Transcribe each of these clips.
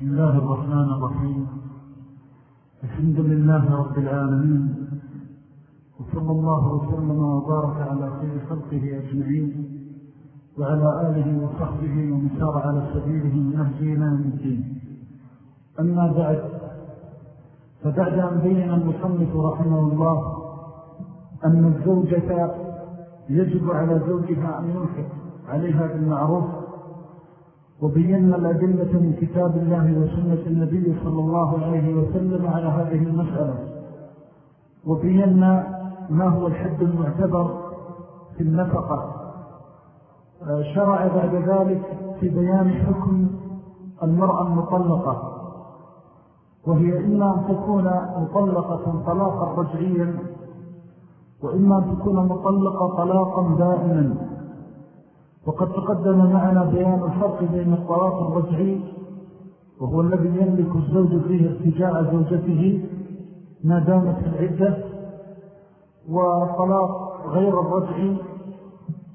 بسم الله الرحمن الرحيم. الحمد لله رب العالمين. وصلى الله وسلم وبارك على خير خلقه أجمعين وعلى آله وصحبه ومسار على سبيله نهجينا من الدين. أما بعد فبعد أن بين المصنف رحمه الله أن الزوجة يجب على زوجها أن ينفق عليها بالمعروف وبينا الأدلة من كتاب الله وسنة النبي صلى الله عليه وسلم على هذه المسألة. وبينا ما هو الحد المعتبر في النفقة. شرع بعد ذلك في بيان حكم المرأة المطلقة. وهي إما أن تكون مطلقة طلاقا رجعيا وإما أن تكون مطلقة طلاقا دائما. وقد تقدم معنا بيان الفرق بين الطلاق الرجعي وهو الذي يملك الزوج فيه ارتجاع زوجته ما دامت العدة وطلاق غير الرجعي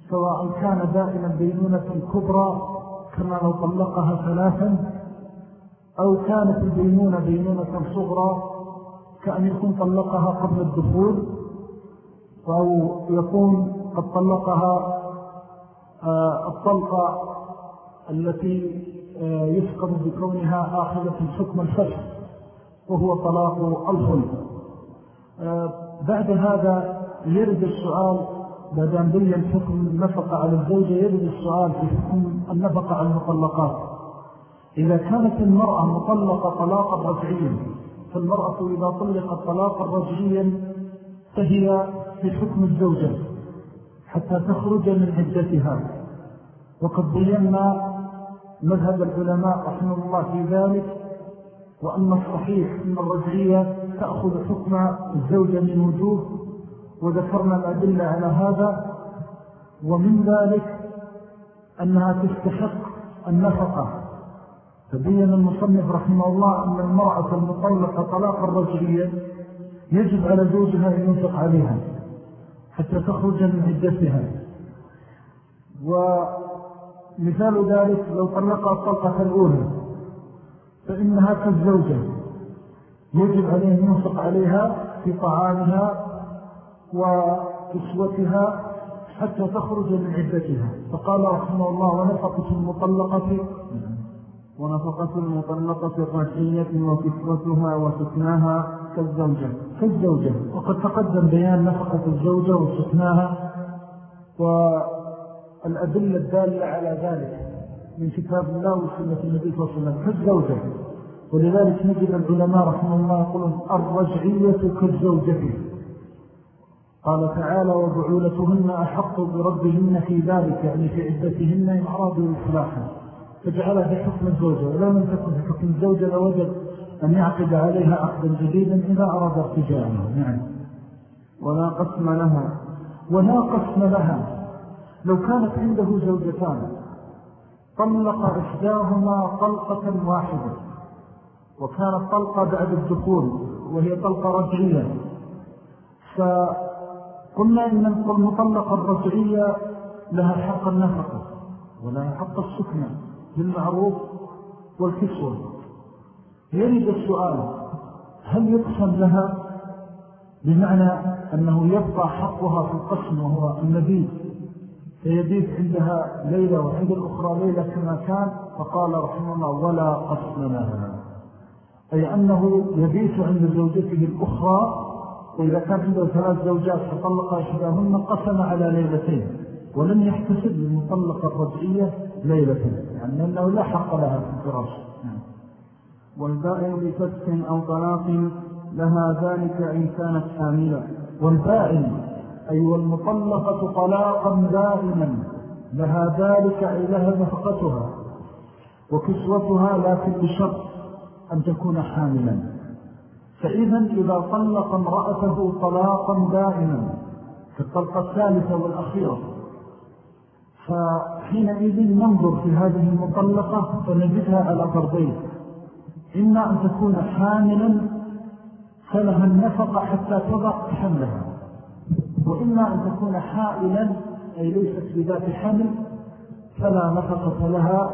سواء كان دائما بينونة كبرى كما لو طلقها ثلاثا أو كانت البينونة بينونة صغرى كأن يكون طلقها قبل الدخول أو يكون قد طلقها الطلقة التي آه، يسقط بكونها آخذة حكم الفسح وهو طلاق الخلق آه، بعد هذا يرد السؤال بعد أن بيّن حكم النفقة على الزوجة يرد السؤال في حكم النفقة على المطلقات. إذا كانت المرأة مطلقة طلاقا رجعيا فالمرأة إذا طلقت طلاقا رجعيا فهي في حكم الزوجة حتى تخرج من عدتها. وقد بينا مذهب العلماء رحمه الله في ذلك وأن الصحيح أن الرجعية تأخذ حكم الزوجة من وجوه وذكرنا الأدلة على هذا ومن ذلك أنها تستحق النفقة. فبين المصنف رحمه الله أن المرأة المطلقة طلاقا رجعيا يجب على زوجها أن ينفق عليها حتى تخرج من عدتها. ومثال ذلك لو طلقها الطلقة الأولى فإنها كالزوجة يجب عليه أن ينفق عليها في طعامها وكسوتها حتى تخرج من عدتها. فقال رحمه الله ونفقة المطلقة ونفقة المطلقة الرجعية وكسوتها وسكناها كالزوجة كالزوجة. وقد تقدم بيان نفقة الزوجة وسكناها والأدلة الدالة على ذلك من كتاب الله وسنة النبي صلى الله عليه وسلم. كالزوجة ولذلك نجد العلماء رحمه الله يقولون الرجعية كالزوجة. قال تعالى وبعولتهن أحق بربهن في ذلك يعني في عدتهن إن أرادوا إصلاحا. فجعلها في حكم الزوجة. ولو لم تكن في حكم الزوجة لوجد أن يعقد عليها عقدا جديدا إذا أراد ارتجاعها. نعم. ولا قسم لها. ولا قسم لها. لو كانت عنده زوجتان طلق إحداهما طلقة واحدة وكانت طلقة بعد الدخول وهي طلقة رجعية. فقلنا إن المطلقة الرجعية لها حق النفقة ولها حق السكنة بالمعروف والكسوة. يريد السؤال هل يقسم لها؟ بمعنى أنه يبقى حقها في القسم وهو المبيت فيبيت عندها ليلة وعند الأخرى ليلة كما كان فقال رحمه الله ولا قسم لها. أي أنه يبيت عند زوجته الأخرى وإذا كان عنده ثلاث زوجات فطلق إحداهن قسم على ليلتين ولم يحتسب للمطلقة الرجعية ليلة يعني أنه لا حق لها في الفراش. نعم. والبائن بفتح أو طلاق لها ذلك إن كانت حاملة والبائن أي والمطلقة طلاقا دائما لها ذلك أي لها نفقتها وكسوتها لكن بشرط أن تكون حاملا. فإذا إذا طلق امرأته طلاقا دائما في الطلقة الثالثة والأخيرة فحينئذ ننظر في هذه المطلقة فنجدها على ضربين إما أن تكون حاملا فلها النفقة حتى تضع حملها. وإما أن تكون حائلا أي ليست بذات حمل فلا نفقة لها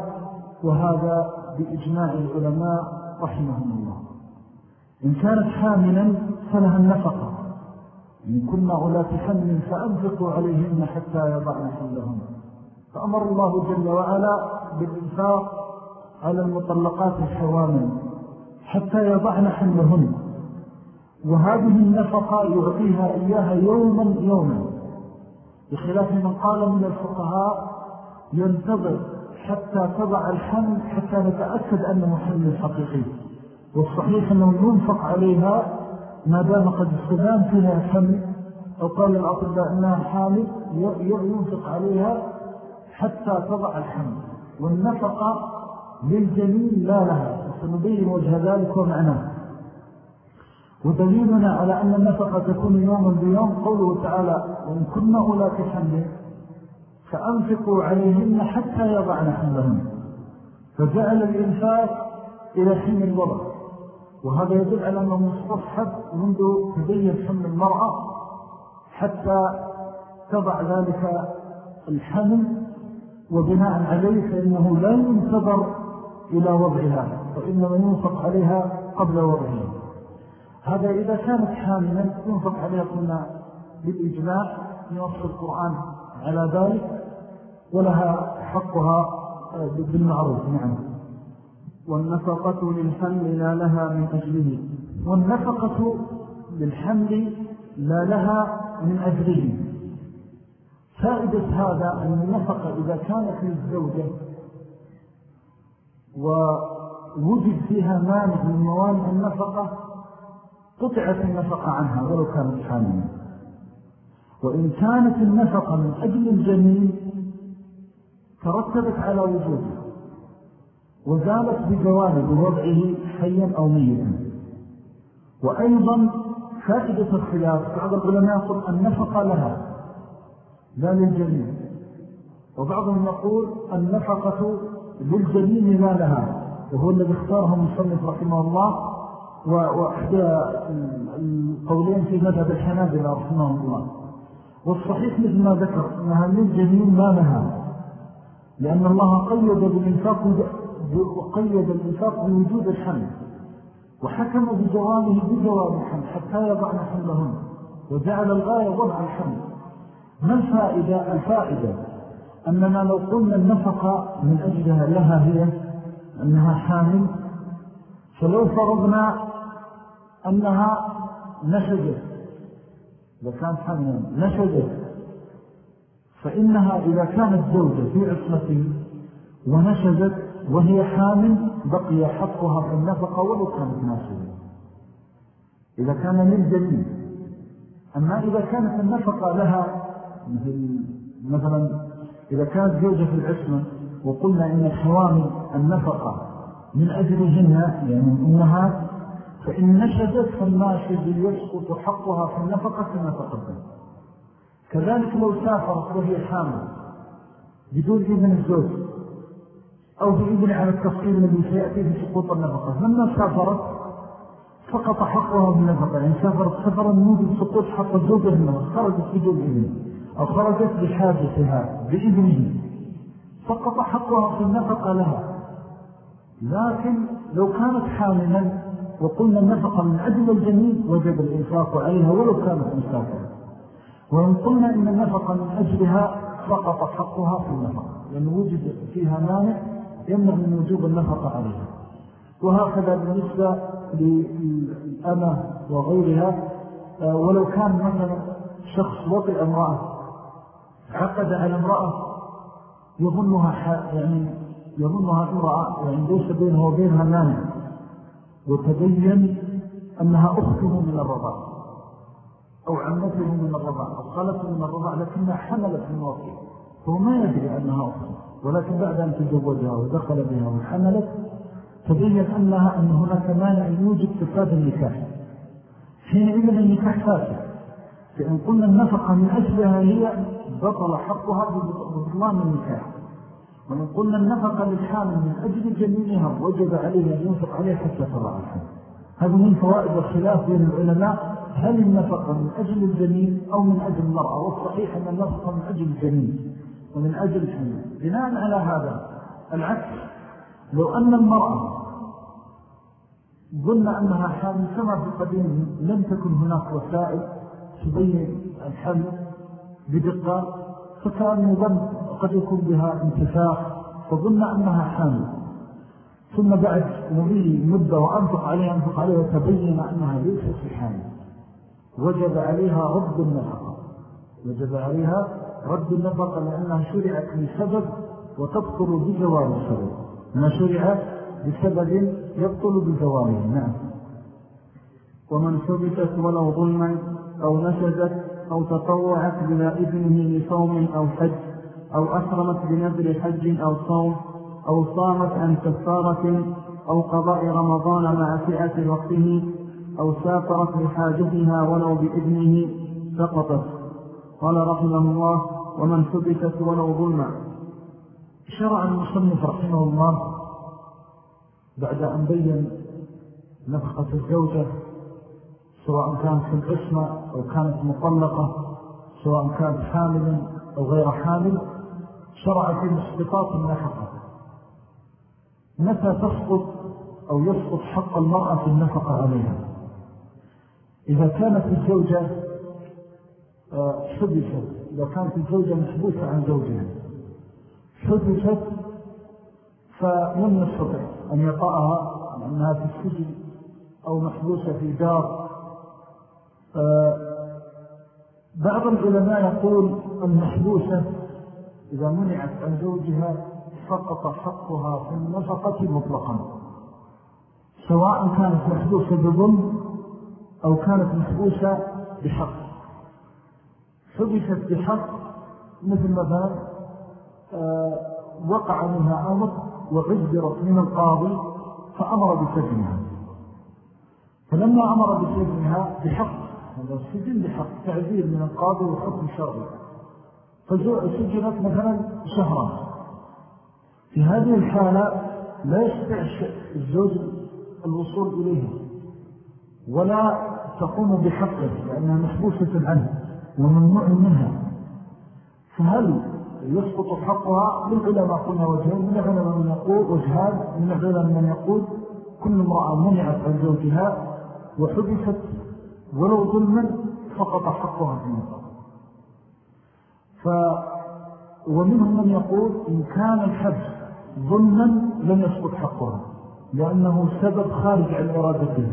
وهذا بإجماع العلماء رحمهم الله. إن كانت حاملا فلها النفقة. إن كنا أولاة حمل فأنفقوا عليهن حتى يضعن حملهن فأمر الله جل وعلا بالإنفاق على المطلقات الحوامل حتى يضعن حملهن وهذه النفقة يعطيها إياها يوما يوما. بخلاف من قال من الفقهاء ينتظر حتى تضع الحمل حتى نتأكد أنه حمل حقيقي والصحيح أنه ينفق عليها ما دام قد استدام فيها حمل أو قال الأطباء أنها حامل ينفق عليها حتى تضع الحمل. والنفقة للجميل لا لها. سنبين وجه ذلك ومعناه. ودليلنا على أن النفقة تكون يوما بيوم قوله تعالى وإن كنا أولاك حمل فأنفقوا عليهن حتى يضعن حملهن. فجعل الإنفاق إلى حين الوضع. وهذا يدل على أنه مستصحب منذ تبين حمل المرأة حتى تضع ذلك الحمل وبناء عليه فإنه لا ينتظر إلى وضعها وإنما ينفق عليها قبل وضعها. هذا إذا كانت حاملا ينفق عليها قلنا بالإجماع ينص القرآن على ذلك ولها حقها بالمعروف نعم. والنفقة للحمل لا لها من أجله. والنفقة للحمل لا لها من أجله. فائدة هذا أن النفقة إذا كانت للزوجة ووجد فيها مانع من موانع النفقة قطعت النفقة عنها ولو كانت حاملة وإن كانت النفقة من أجل الجنين ترتبت على وجوده وزالت بجوانب وضعه حيا أو ميتا. وأيضا فائدة الخلاف بعض العلماء يقول النفقة لها لا للجنين. وبعضهم يقول النفقة للجنين لا لها وهو الذي اختاره مصنف رحمه الله وأحدى القولين في مذهب الحنابلة رحمه الله. والصحيح مثل ما ذكر أنها للجنين ما لها لأن الله قيد بالإنفاق وقيد الإنفاق بوجود الحمل. وحكم بجوانه بجواب الحمل حتى يضعن حملهن وجعل الغاية وضع الحمل. ما الفائدة؟ الفائدة أننا لو قلنا النفقة من أجلها لها هي أنها حامل. فلو فرضنا أنها نشجت إذا كانت حاملا نشجت فإنها إذا كانت زوجة في عصمته ونشجت وهي حامل بقي حقها في النفقة ولو كانت ناشدة. إذا كان للجميل أما إذا كانت النفقة لها مثلا إذا كانت زوجة في العصمة وقلنا إن الحوامل النفقة من أجلهن يعني أمها فإن نشدت فالناشد يسقط حقها في النفقة كما تقدم. كذلك لو سافرت وهي حامل بدون إذن الزوج أو بإذن على التفصيل الذي سيأتي في سقوط النفقة لما سافرت سقط حقها بالنفقة يعني سافرت سفرا موجد سقوط حق الزوجة بالنفقة خرجت بدون إذن أو خرجت بحاجتها بإذنه. سقط حقها في النفقة لها. لكن لو كانت حاملا وقلنا النفقة من أجل الجميل وجب الإنفاق عليها ولو كانت مسافرة وإن قلنا إن النفقة من أجلها سقط حقها في النفقة لأن وجد فيها مانع يمنع من وجوب النفقة عليها. وهكذا بالنسبة للأمة وغيرها ولو كان مثلا شخص وطئ امرأة عقد على امرأة يظنها يعني يظنها امرأة يعني ليس بينها وبينها مانع. وتبين أنها أخته من الرضاع أو عمته من الرضاع أو خالته من الرضاع لكنها حملت من وطئ فهو ما يدري أنها أخته ولكن بعد أن تزوجها ودخل بها وحملت تبين أنها أن هناك مانع يوجد فساد النكاح. حينئذ النكاح فاسد. فإن قلنا النفقة من أجلها هي بطل حقها ببطلان النكاح. وإن قلنا النفقة للحامل من أجل جميلها وجب عليه أن ينفق عليه حتى تضع الحمل هذا من فوائد الخلاف بين العلماء هل النفقة من أجل الجميل أو من أجل المرأة؟ والصحيح أن النفقة من أجل الجميل ومن أجل الحمل. بناء على هذا العكس لو أن المرأة ظن أنها حامل كما في القديم لم تكن هناك وسائل تبين الحمل بدقة فكان ظن قد يكون بها انتفاخ فظن أنها حامل. ثم بعد مضي مدة وأنفق عليها أنفق عليها تبين أنها ليست حامل وجب عليها رد النفقة وجب عليها رد النفقة لأنها شرعت لسبب وتبطل بجواب السبب. ما شرع بسبب يبطل بزواله نعم. ومن ثبتت ولو ظلما أو نشزت أو تطوعت بلا إذنه لصوم أو حج أو أسرمت بنذر حج أو صوم أو صامت عن كفارة أو قضاء رمضان مع فئة وقته أو سافرت لحاجتها ولو بإذنه سقطت. قال رحمه الله ومن ثبتت ولو ظلما شرع المصنف رحمه الله بعد أن بين نفقة الزوجة سواء كانت في العصمة أو كانت مطلقة سواء كانت حاملا أو غير حامل شرع في مسقطات النفقة. متى تسقط أو يسقط حق المرأة في النفقة عليها؟ إذا كانت الزوجة آه، حدثت إذا كانت الزوجة محبوسة عن زوجها حدثت فلم يستطع أن يطأها لأنها في السجن أو محبوسة في دار. آه، بعض العلماء يقول المحبوسة إذا منعت عن زوجها سقط حقها في النفقة مطلقا. سواء كانت محبوسة بظلم أو كانت محبوسة بحق. حبست بحق مثل مثلا آه، وقع منها أمر وعذرت من القاضي فأمر بسجنها. فلما أمر بسجنها بحق هذا السجن بحق تعذير من القاضي وحكم شرعي فسجنت مثلا شهرا في هذه الحالة لا يستطيع الزوج الوصول إليها ولا تقوم بحقه لأنها محبوسة عنه وممنوع منها. فهل يسقط حقها؟ من علماء قلنا وجهين من علماء من يقول وجهان من علماء من يقول كل امرأة منعت عن زوجها وحدثت ولو ظلما فقط حقها في النظر ف ومنهم من يقول إن كان الحج ظلما لم يسقط حقها لأنه سبب خارج عن إرادته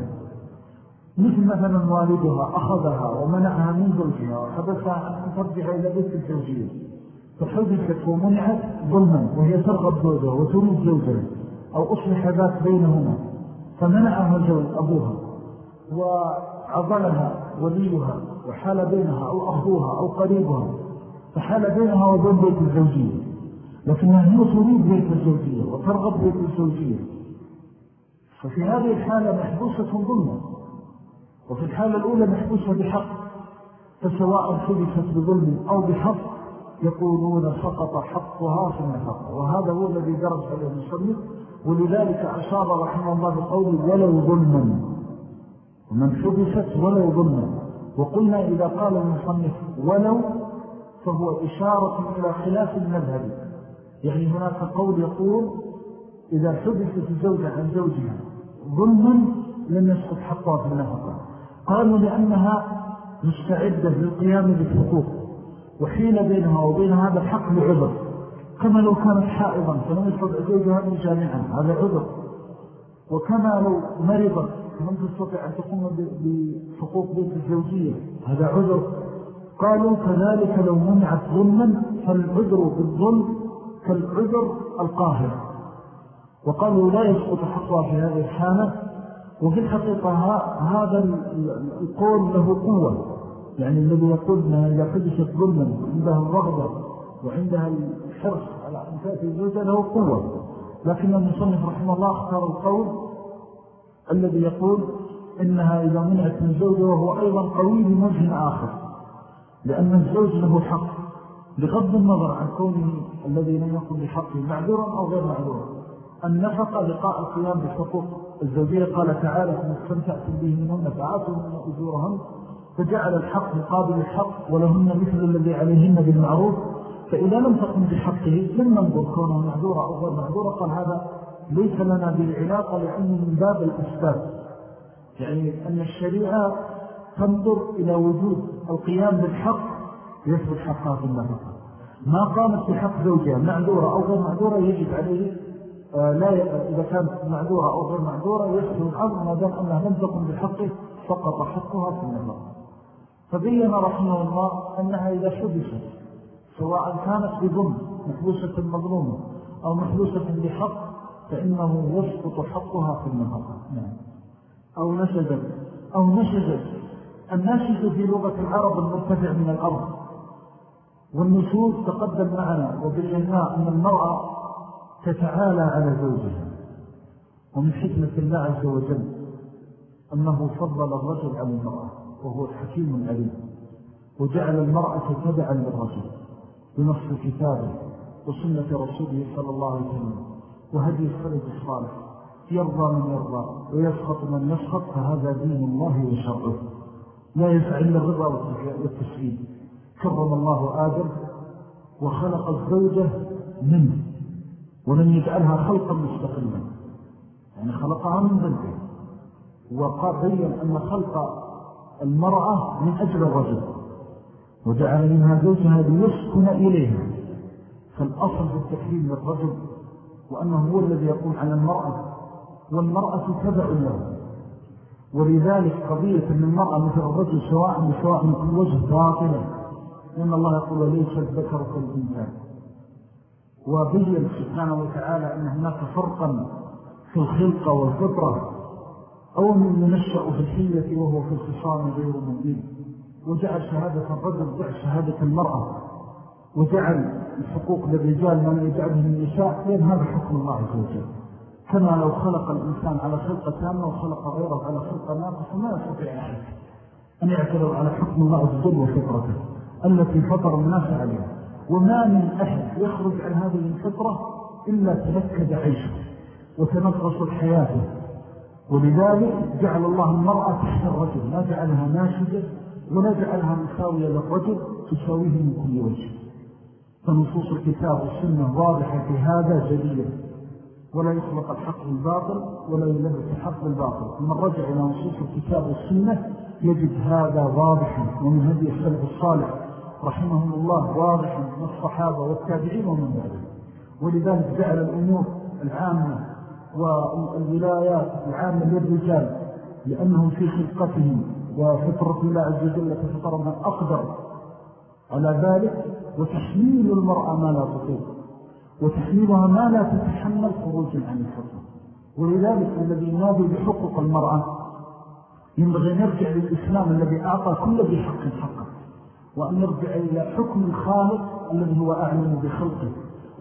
مثل مثلا والدها أخذها ومنعها من زوجها وحدثها أن ترجع إلى بيت الزوجية فحدثت ومنعت ظلما وهي ترغب زوجها وتريد زوجها أو أصلح ذات بينهما. فمنعها زوج أبوها وعضلها وليها وحال بينها أو أخوها أو قريبها. فحال بينها وبين بيت الزوجية. لكنها هي تريد بيت الزوجية وترغب بيت الزوجية. ففي هذه الحالة محبوسة ظلما وفي الحالة الأولى محبوسة بحق. فسواء حدثت بظلم أو بحق يقولون سقط حقها في النفق وهذا هو الذي درج عليه المصنف. ولذلك أشار رحمه الله بقول ولو ظلما. ومن حدثت ولو ظلما. وقلنا إذا قال المصنف ولو فهو إشارة إلى خلاف المذهب. يعني هناك قول يقول إذا حدثت الزوجة عن زوجها ظلما لم يسقط حقها في النفقة قالوا لأنها مستعدة للقيام بالحقوق وحين بينها وبين هذا الحق لعذر. كما لو كانت حائضا فلم يستطع زوجها من جامعا هذا عذر. وكما لو مرضا فلم تستطع أن تقوم بحقوق بيت الزوجية هذا عذر. قالوا كذلك لو منعت ظلما فالعذر بالظلم كالعذر القاهر وقالوا لا يسقط حقها في هذه الحالة وفي الحقيقة هذا القول له قوة. يعني الذي يقول أنها إذا حدثت ظلما عندها الرغبة وعندها الحرص على أن تأتي الزوجة له قوة. لكن المصنف رحمه الله اختار القول الذي يقول إنها إذا منعت من زوجه وهو أيضا قوي وجه آخر. لأن الزوج له حق بغض النظر عن كونه الذي لم يكن بحقه معذورا أو غير معذورا النفقة لقاء القيام بحقوق الزوجية قال تعالى كما استمتعتم به منهن من أجورهن فجعل الحق مقابل الحق ولهن مثل الذي عليهن بالمعروف. فإذا لم تقم بحقه لم ننظر كونه معذورة أو غير معذورة قال هذا ليس لنا بالعلاقة لأنه من باب الأسباب يعني أن الشريعة تنظر إلى وجود القيام بالحق يثبت حقها في النفقة ما قامت بحق زوجها معذورة أو غير معذورة يجب عليه آه، لا إذا كانت معذورة أو غير معذورة يسهل الأمر. ما دام أنها لم تكن بحقه سقط حقها في النفقة فبين رحمه الله أنها إذا حدثت سواء كانت بظلم محبوسة المظلومة أو محبوسة بحق فإنه يسقط حقها في النفقة نعم. أو نشدت أو نشدت. الناشد في لغة العرب المرتفع من الأرض. والنشود تقدم معنا وبالإنهاء أن المرأة تتعالى على زوجها. ومن حكمة الله عز وجل أنه فضل الرجل على المرأة وهو الحكيم العليم وجعل المرأة تبعا للرجل بنص كتابه وسنة رسوله صلى الله عليه وسلم. وهدي السلف الصالح يرضى من يرضى ويسخط من يسخط فهذا دين الله وشرعه. لا يسعى إلا الرضا والتسعيد كرم الله آدم وخلق الزوجة منه ولم يجعلها خلقا مستقلا يعني خلقها من ذنبه وبين أن خلق المرأة من أجل الرجل وجعل منها زوجها ليسكن إليها. فالأصل في التكريم للرجل وأنه هو الذي يقوم على المرأة والمرأة تبع له. ولذلك قضية أن المرأة مثل الرجل سواء بسواء من كل وجه باطنة لأن الله يقول ليس الذكر كالإنسان وبين سبحانه وتعالى أن هناك فرقا في الخلقة والفطرة. أو من ينشأ في الحية وهو في الخصام غير مبين. وجعل شهادة الرجل جعل شهادة المرأة. وجعل الحقوق للرجال من يجعله النساء. لأن هذا حكم الله عز وجل. كما لو خلق الإنسان على خلقة تامة وخلق غيره على خلقة ناقصة ما يستطيع أحد أن يعتبر على حكم الله وجل وفطرته التي فطر الناس عليها. وما من أحد يخرج عن هذه الفطرة إلا تنكد عيشه وتنقص حياته. ولذلك جعل الله المرأة تحت الرجل لا جعلها ناشدة ولا جعلها مساوية للرجل تساويه من كل وجه. فنصوص الكتاب والسنة واضحة في هذا جديد ولا يخلق الحق بالباطل ولا يلبس الحق بالباطل من رجع إلى نصوص الكتاب والسنة يجد هذا واضحا ومن هدي السلف الصالح رحمهم الله واضحا من الصحابة والتابعين ومن ذلك ولذلك جعل الأمور العامة والولايات العامة للرجال لأنهم في خلقتهم وفطرة الله عز وجل تفطر من أقدر على ذلك وتحميل المرأة ما لا تطيق. وتحميلها ما لا تتحمل خروجا عن الفطرة. ولذلك الذي ينادي بحقوق المرأة ينبغي أن يرجع للإسلام الذي أعطى كل ذي حق حقه وأن يرجع إلى حكم الخالق الذي هو أعلم بخلقه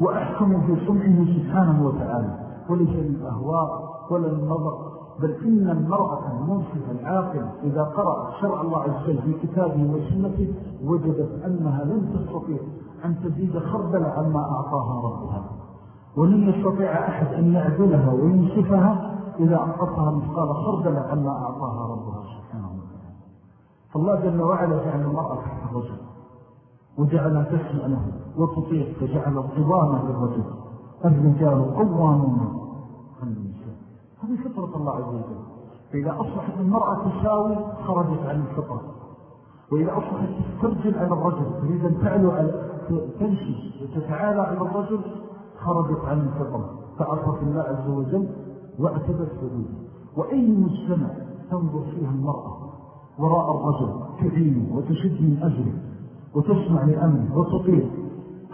وأحكم في صنعه سبحانه وتعالى. وليس للأهواء ولا للنظر. بل إن المرأة المنصفة العاقل إذا قرأ شرع الله عز وجل في كتابه وسنته وجدت أنها لن تستطيع أن تزيد خردل عما أعطاها ربها. ولن يستطيع أحد أن يعدلها وينصفها إذا أنقصها مثقال خردل عما أعطاها ربها سبحانه وتعالى. فالله جل وعلا جعل المرأة تحت الرجل وجعلها تسمع له وتطيع فجعل الضبانة للرجل. الرجال قوامون. النساء هذه فطرة الله عز وجل. فإذا أصبحت المرأة تساوي خرجت عن الفطرة. وإذا أصبحت تسترجل على الرجل تريد أن تعلو على تمشي وتتعالى على الرجل خرجت عن الفطرة. فعصت الله عز وجل واعتبت حدوده وأي مجتمع تنظر فيها المرأة وراء الرجل تعين وتشد من أجله وتسمع لأمن وتطير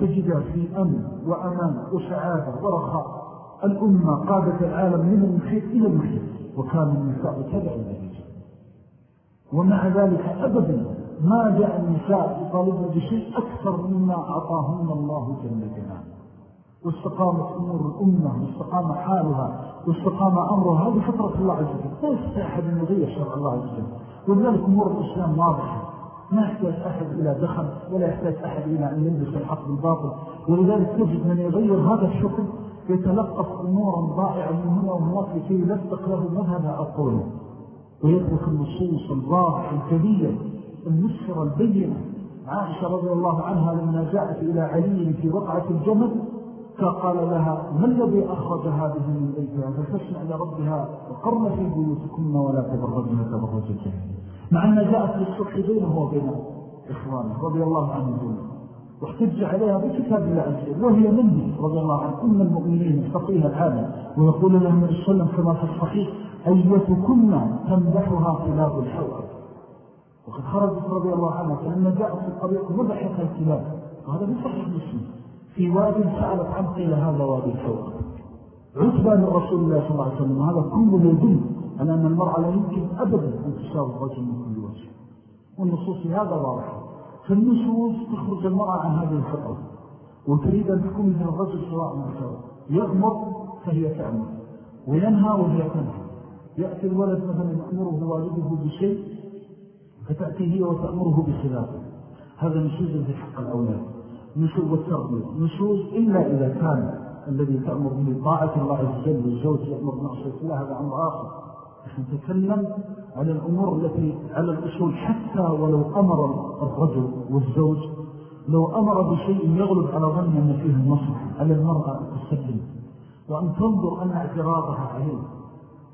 تجد في أمن وأمان وسعادة ورخاء. الأمة قادة العالم من المحيط إلى المحيط وكان النساء تبع النتيجة ومع ذلك أبدا ما جاء النساء يطالبن بشيء أكثر مما أعطاهن الله جل جلاله. واستقامت أمور الأمة واستقام حالها واستقام أمرها هذه فطرة الله عز وجل. لا يستطيع أحد أن يغير شرع الله عز وجل. ولذلك أمور الإسلام واضحة. ما يحتاج أحد إلى دخل ولا يحتاج أحد إلى أن يلبس الحق بالباطل. ولذلك تجد من يغير هذا الشكل يتلقف أمورا ضائعا من هنا وهناك لكي يلفق له مذهب أو قوله ويترك النصوص الواضح الجلية المسفرة البينة. عائشة رضي الله عنها لما جاءت إلى علي في وقعة الجمل فقال لها ما الذي أخرج هذه من بيتها؟ فتسمع لربها وقرن في بيوتكن ولا تبرجن تبرج مع أن جاءت للصلح بينه وبين إخوانه رضي الله عنه دونه واحتج عليها بكتاب الله عز وجل وهي منه رضي الله عنه أم المؤمنين الفقيه العالم ويقول لها النبي صلى الله عليه وسلم كما في الصحيح أيتكن تمدحها كلاب الحوار وقد خرجت رضي الله عنها فلما جاءت في الطريق مدحتها الكلاب. وهذا من صحيح مسلم. في واد سألت عنه قيل هذا وادي الحوار عتبى من رسول الله صلى الله عليه وسلم. هذا كله يدل على أن المرأة لا يمكن أبدا أن تساوي الرجل من كل وجه. والنصوص هذا واضح فالنشوز تخرج المرأة عن هذه الفطرة وتريد أن تكون من الرجل سواء من يأمر فهي تأمر وينهى وهي تنهى. يأتي الولد مثلا يأمره والده بشيء فتأتي هي وتأمره بخلافه هذا نشوز في حق الأولاد. نشوز والتربية نشوز إلا إذا كان الذي تأمر به طاعة الله عز وجل والزوج يأمر بمعصية الله هذا أمر آخر. نتكلم على الأمور التي على الأصول حتى ولو أمر الرجل والزوج لو أمر بشيء يغلب على ظن أن فيه النصر على المرأة تسلم. وأن تنظر أن اعتراضها عليه.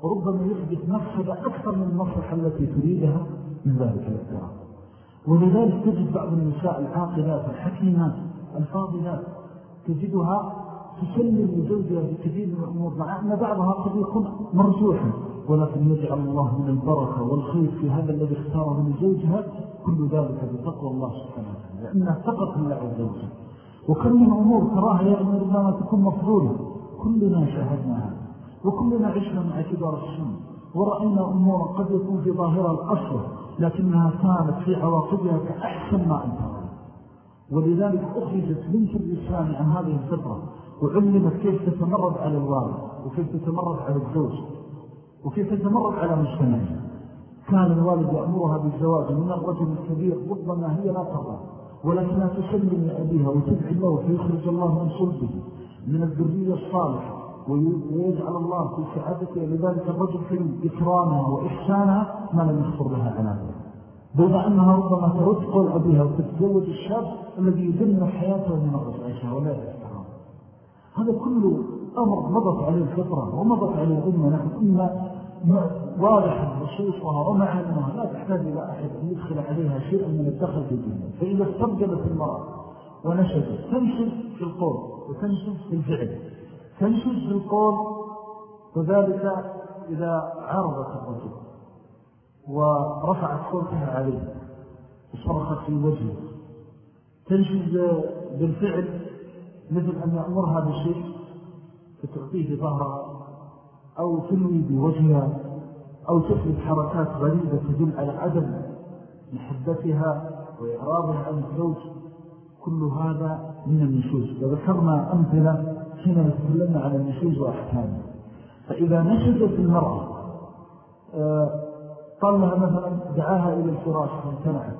وربما يحدث مفسدة أكثر من المصلحة التي تريدها من ذلك الاعتراض. ولذلك تجد بعض النساء العاقلات الحكيمات الفاضلات تجدها تسلم لزوجها بكثير من الأمور مع أن بعضها قد يكون مرجوحا. ولكن يجعل الله من البركة والخير في هذا الذي اختاره لزوجها كل ذلك بتقوى الله سبحانه وتعالى لأنها تقف الله عز وجل. وكم من أمور تراها يا أمور ما تكون مفضولة. كلنا شاهدناها. وكلنا عشنا مع كبار السن. ورأينا أمورا قد يكون في ظاهرة الأصل لكنها كانت في عواقبها كأحسن ما أنت ولذلك أخرجت بنت الإسلام عن هذه الفطرة وعلمت كيف تتمرد على الوالد وكيف تتمرد على الزوج. وكيف تتمرد على مجتمعها كان الوالد يأمرها بالزواج من الرجل الكبير ربما هي لا ترى ولكنها تسلم لأبيها وتدعي الله فيخرج الله من صلبه من الذرية الصالحة ويجعل الله في سعادته. لذلك الرجل في إكرامها وإحسانها ما لم يخفر لها على بيض أنها ربما ترد قول أبيها وتتزوج الشاب الذي يدمر حياته من الرجعشها ولا يستحرام هذا كله أمر مضت عليه الفطرة ومضت عليه الأمة نحن أمة واضحة نصوصها ومعانها لا تحتاج إلى أحد يدخل عليها شيئا من الدخل في الدنيا. فإذا استرجلت المرأة ونشدت تنشد في القول وتنشد في الفعل. تنشد في القول وذلك إذا عرضت الرجل ورفعت صوتها عليه وصرخت في وجهه. تنشد بالفعل مثل أن يأمرها بشيء فتعطيه ظهرها أو تنوي بوجهها أو تفرد حركات غريبة تدل على عدم محبتها وإعراضها عن الزوج. كل هذا من النشوز. وذكرنا أمثلة حين نتكلمنا على النشوز وأحكامه. فإذا نشدت المرأة آه، قال لها مثلا دعاها إلى الفراش فامتنعت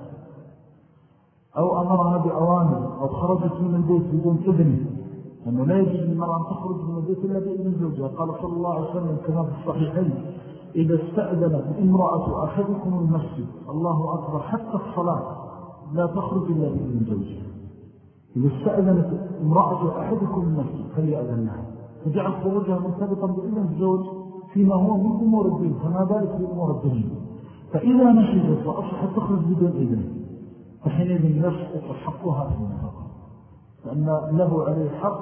أو أمرها بأوامر أو خرجت من البيت بدون إذنه لأنه لا يجب للمرأة أن تخرج من البيت إلا بإذن زوجها. قال صلى الله عليه وسلم كما في الصحيحين إذا استأذنت امرأة أحدكم المسجد الله أكبر حتى الصلاة لا تخرج إلا بإذن زوجها. إذا استأذنت امرأة أحدكم المسجد فليأذن لها فجعل خروجها مرتبطا بإذن الزوج فيما هو من أمور الدين فما ذلك في أمور الدين؟ فإذا نشدت وأصبحت تخرج بدون إذن فحينئذ يسقط حقها في النفقة لأن له عليه حق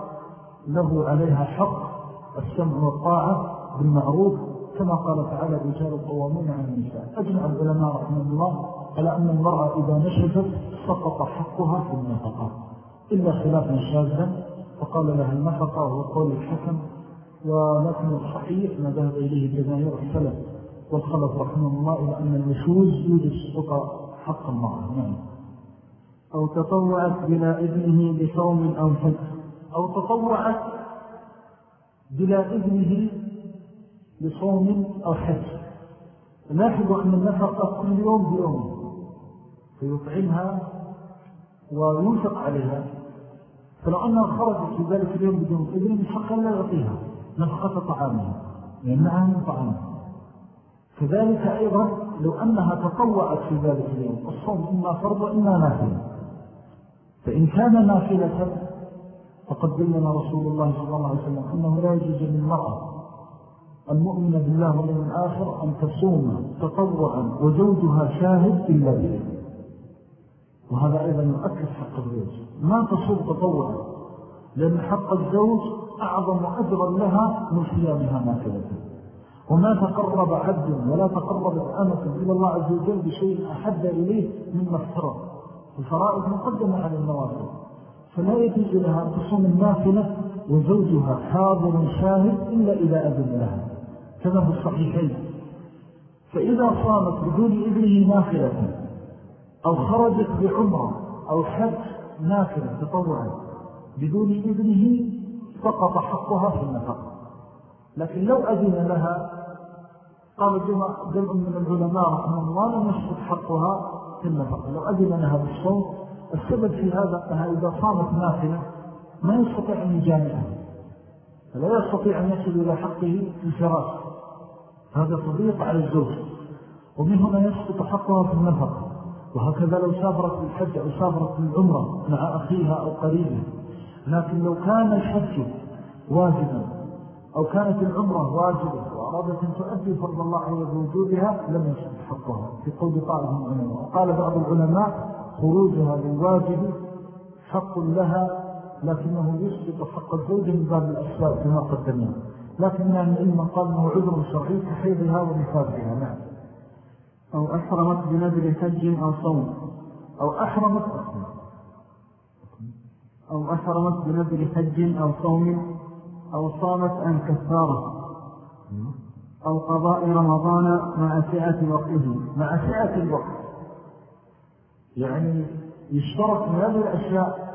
له عليها حق السمع والطاعة بالمعروف كما قال تعالى رجال القوامين عن النساء. أجمع العلماء رحمه الله على أن المرأة إذا نشدت سقط حقها في النفقة إلا خلافا شاذا فقال لها النفقة وهو قول الحكم ولكن الصحيح ما ذهب إليه جماهير السلف والخلف رحمه الله إلى أن النشوز يوجد سقط حق المرأة. نعم. أو تطوعت بلا إذنه بصوم أو حج. أو تطوعت بلا إذنه بصوم أو حج. لاحظوا أن النفقة كل يوم بيوم. فيطعمها وينفق عليها. فلو أنها خرجت في ذلك اليوم بدون إذن من لا يعطيها. نفقة طعامها. لأنها من طعامها كذلك أيضا لو أنها تطوعت في ذلك اليوم الصوم إما فرض وإما نافلة. فإن كان نافلة وقد بين رسول الله صلى الله عليه وسلم أنه لا يجوز للمرأة المؤمن بالله واليوم الآخر أن تصوم تطوعا وزوجها شاهد إلا بإذن وهذا أيضا يؤكد حق الزوج. ما تصوم تطوعا لأن حق الزوج أعظم أجرا لها من صيامها نافلة وما تقرب عبد ولا تقرب أمة إلى الله عز وجل بشيء أحب إليه مما افترض. الفرائض مقدمة على النوافل فلا يجوز لها أن تصوم النافلة وزوجها حاضر شاهد إلا إذا أذن لها. كما في الصحيحين. فإذا صامت بدون إذنه نافلة أو خرجت بعمرة أو حج نافلة تطوعا بدون إذنه سقط حقها في النفقة. لكن لو أذن لها قال جمع من العلماء رحمه الله لم يسقط حقها في النفقة لو أذن لها بالصوت السبب في هذا أنها إذا صامت نافلة ما يستطيع أن يجامعها فلا يستطيع أن يصل إلى حقه في الفراش. هذا تضيق على الزوج. ومن هنا يسقط حقها في النفقة وهكذا لو سافرت للحج أو سافرت للعمرة مع أخيها أو قريبها. لكن لو كان الحج واجبا أو كانت العمرة واجبة وأرادت أن تؤدي فرض الله عليه بوجودها لم يسقط حقها. في قول طائف من العلماء وقال بعض العلماء خروجها للواجب حق لها لكنه يسقط حق الزوج من باب الأسباب كما قدمنا لكن من العلم قال أنه عذر شرعي كحيضها ونفاذها نعم. أو أحرمت بنذر حج أو صوم. أو أحرمت أو أحرمت بنذر حج أو صوم. أو صامت عن كفارة. أو قضاء رمضان مع سعة وقته مع سعة الوقت. يعني يشترط من هذه الأشياء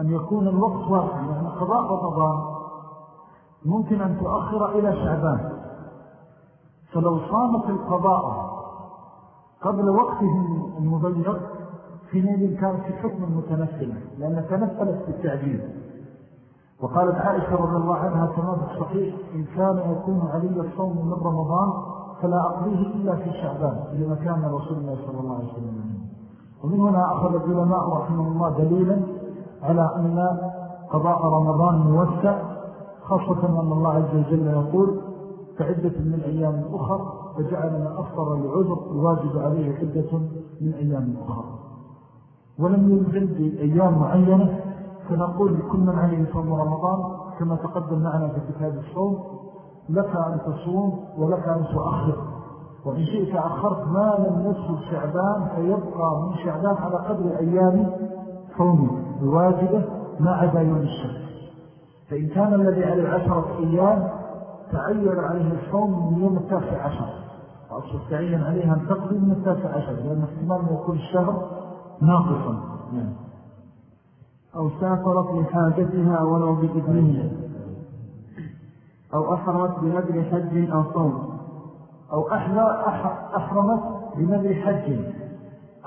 أن يكون الوقت واحد يعني قضاء رمضان ممكن أن تؤخر إلى شعبان. فلو صامت القضاء قبل وقته المضيق في نيل كان في حكم المتنفل لأن تنفلت بالتعجيل وقالت عائشة رضي الله عنها كما في الصحيح إن كان يكون علي الصوم من رمضان فلا أقضيه إلا في شعبان لما كان رسول الله صلى الله عليه وسلم. ومن هنا أخذ العلماء رحمه الله دليلا على أن قضاء رمضان موسع خاصة أن الله عز وجل يقول كعدة من أيام أخر وجعل من أفطر لعذر الواجب عليه عدة من أيام أخر. ولم ينزل بأيام معينة فنقول لكل من عليه صوم رمضان كما تقدم معنا في كتاب الصوم لك أن تصوم ولك أن تؤخر. وإن شئت أخرت ما لم يدخل شعبان فيبقى من شعبان على قدر أيام صومه الواجبة ما عدا يوم الشمس فإن كان الذي عليه عشرة أيام تعين عليه الصوم من يوم التاسع عشر. وأصل تعين عليها أن تقضي من التاسع عشر لأن احتمال يكون الشهر ناقصا. أو سافرت لحاجتها ولو بإذنه. أو أحرمت بنذر حج أو صوم. أو أحرمت بنذر حج.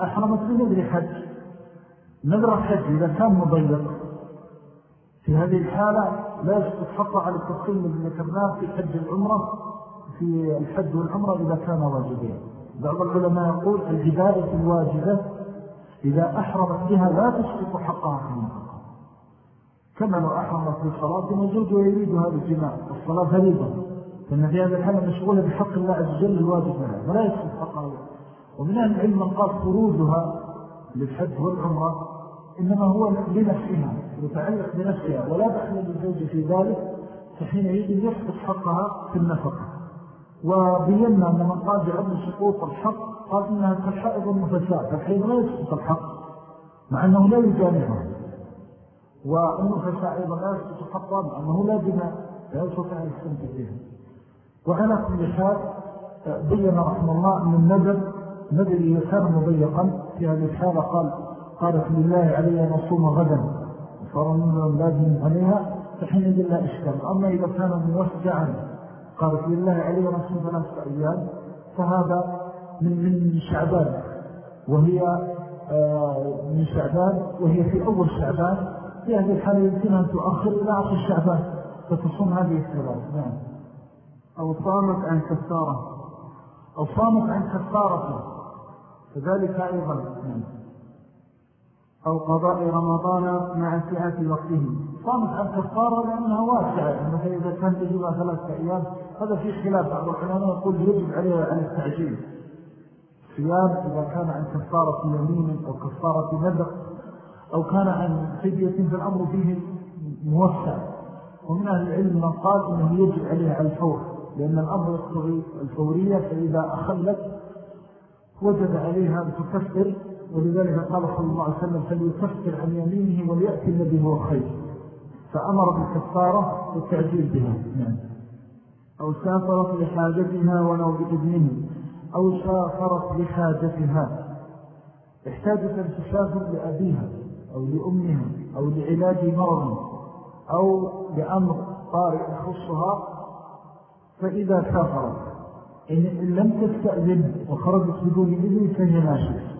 أحرمت بنذر حج. نذر الحج إذا كان مضيق. في هذه الحالة لا يسقط على التفصيل الذي ذكرناه في حج العمرة في الحج والعمرة إذا كان واجبين. بعض العلماء يقول العبادة الواجبة إذا أحرمت بها لا تسقط حقها. في المنطقة كما لو أحرمت بالصلاة موجود ويريد هذا الجماع. الصلاة فريضة. فإن في هذا الحالة مشغولة بحق الله عز وجل الواجب لها. ولا يسقط حقها ومن أهل العلم من قال خروجها للحج والعمرة إنما هو لنفسها يتعلق بنفسها. ولا دخل للزوج في ذلك فحينئذ يسقط حقها في النفقة. وبينا أن من قال بعدم سقوط الحق قال إنها كالحائض والنفساء فالحين لا يسقط الحق مع أنه لا يجانبها والنفساء أيضا لا يسقط حقا مع أنه لا جناء لا يسقط أن يستمتع فيها. وعلى كل حال بيّن رحمه الله أن النذر نذر كان مضيقا. في هذه الحالة قال قالت لله علي أن أصوم غدا. فرمنا لازم عليها فحين لا إشكال. أما إذا كان موسعا قالت لله علي أن أصوم ثلاثة أيام فهذا من, من شعبان وهي آه، من شعبان وهي في أول شعبان. في هذه الحالة يمكن أن تؤخر إلى آخر شعبان فتصوم هذه الثلاث نعم. أو صامت عن كفارة. أو صامت عن كفارة. فذلك أيضا. أو قضاء رمضان مع سعة وقته صامت عن كفارة لأنها واسعة مثلا إذا كان تجيبها ثلاثة أيام هذا في خلاف بعض العلماء يقول يجب عليه على التعجيل. صيام إذا كان عن كفارة يمين أو كفارة نذر أو كان عن فدية فالأمر فيه موسع. ومن أهل العلم من قال إنه يجب عليه على الفور لأن الأمر يقتضي الفورية فإذا أخلت وجد عليها أن تكفر ولذلك قال صلى الله عليه وسلم فليكفر عن يمينه وليأتي الذي هو خير. فأمر بالكفارة والتعجيل بها. أو سافرت لحاجتها ولو بإذنه أو سافرت لحاجتها. احتاجت أن تسافر لأبيها أو لأمها أو لعلاج مرض أو لأمر طارئ يخصها. فإذا سافرت إن لم تستأذن وخرجت بدون إذن فهي ماشية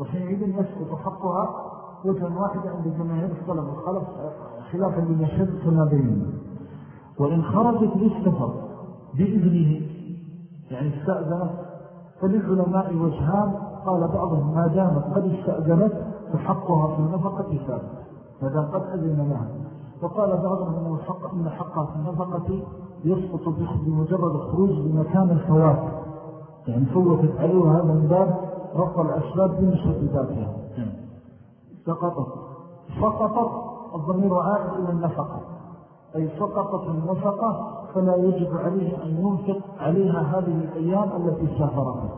وحينئذ يسقط حقها. وجها واحدة عند جماهير الصلاة والخلف خلافا لمشهد كما بينه وإن خرجت للسفر بإذنه يعني استأذنت فللعلماء وجهان قال بعضهم ما دامت قد استأذنت فحقها في النفقة ثابت فذا قد أذن لها. وقال بعضهم أنه حق إن حقها في النفقة يسقط بمجرد الخروج بمكان الفوات. يعني فوتت عليه هذا من باب رفع الأسباب بنسبة ذاتها. سقطت. سقطت الضمير عائد إلى النفقة. أي سقطت النفقة فلا يجب عليه أن ينفق عليها هذه الأيام التي سافرتها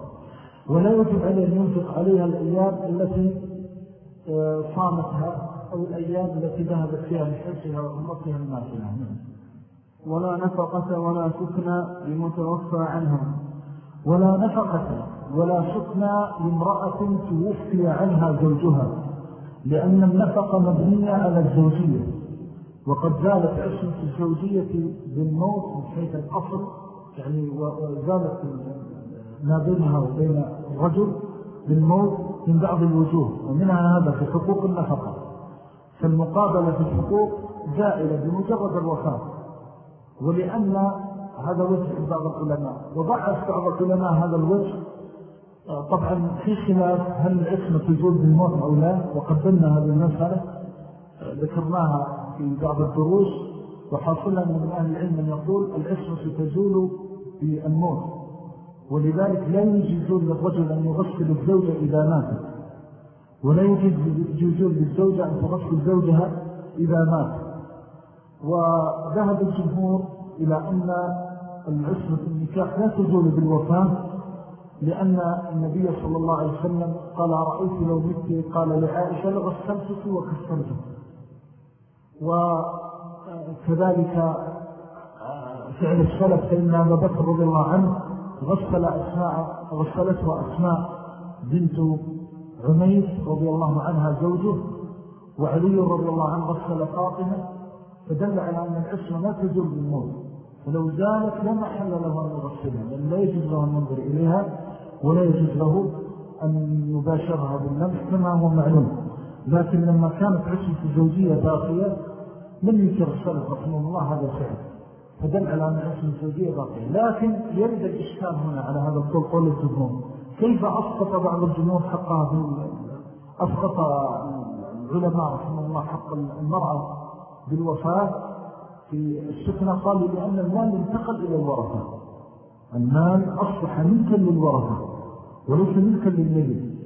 ولا يجب عليه أن ينفق عليها الأيام التي آه، صامتها أو الأيام التي ذهبت فيها لحجها وأمرتها النافلة ولا نفقة ولا سكنى لمتوفى عنها. ولا نفقة ولا سكنى لامرأة توفي عنها زوجها لأن النفقة مبنية على الزوجية. وقد زالت عصمة الزوجية بالموت من حيث الأصل يعني وزالت ما بينها وبين الرجل بالموت من بعض الوجوه ومنها هذا في حقوق النفقة. فالمقابلة في الحقوق زائلة بمجرد الوفاة. ولأن هذا وجه بعض العلماء. وضعف بعض العلماء هذا الوجه طبعا في خلاف هل العصمة تزول بالموت أو لا وقدمنا هذه المسألة ذكرناها في بعض الدروس وحاصلنا من أهل العلم من يقول العصمة تزول بالموت ولذلك لا يجيزون للرجل أن يغسل الزوجة إذا ماتت ولا يجيزون للزوجة أن تغسل زوجها إذا مات. وذهب الجمهور إلى أن العصمة النكاح لا تزول بالوفاة لأن النبي صلى الله عليه وسلم قال رأيت لو مت قال لعائشة لغسلتك وكسلتك وكذلك آه، فعل السلف فإن أبا بكر رضي الله عنه غسل أسماء غسلته أسماء بنت عميس رضي الله عنها زوجه وعلي رضي الله عنه غسل فاطمة فدل على أن العصمة لا تزول بالموت. فلو زالت لما حل له أن يغسلها لأن لا يجوز له أن ينظر إليها ولا يجوز له أن يباشرها بالنفس كما هو معلوم. لكن لما كانت عصمة الزوجية باقية لم يكر السلف رحمه الله هذا الفعل فدل على أن عصمة الزوجية باقية. لكن يرد الإشكال هنا على هذا القول قول الجمهور. كيف أسقط بعض الجمهور حقها أسقط العلماء رحمه الله حق المرأة بالوفاة في السكنة قالوا لأن المال انتقل إلى الورثة. المال أصبح ملكا للورثة وليس ملكا للملك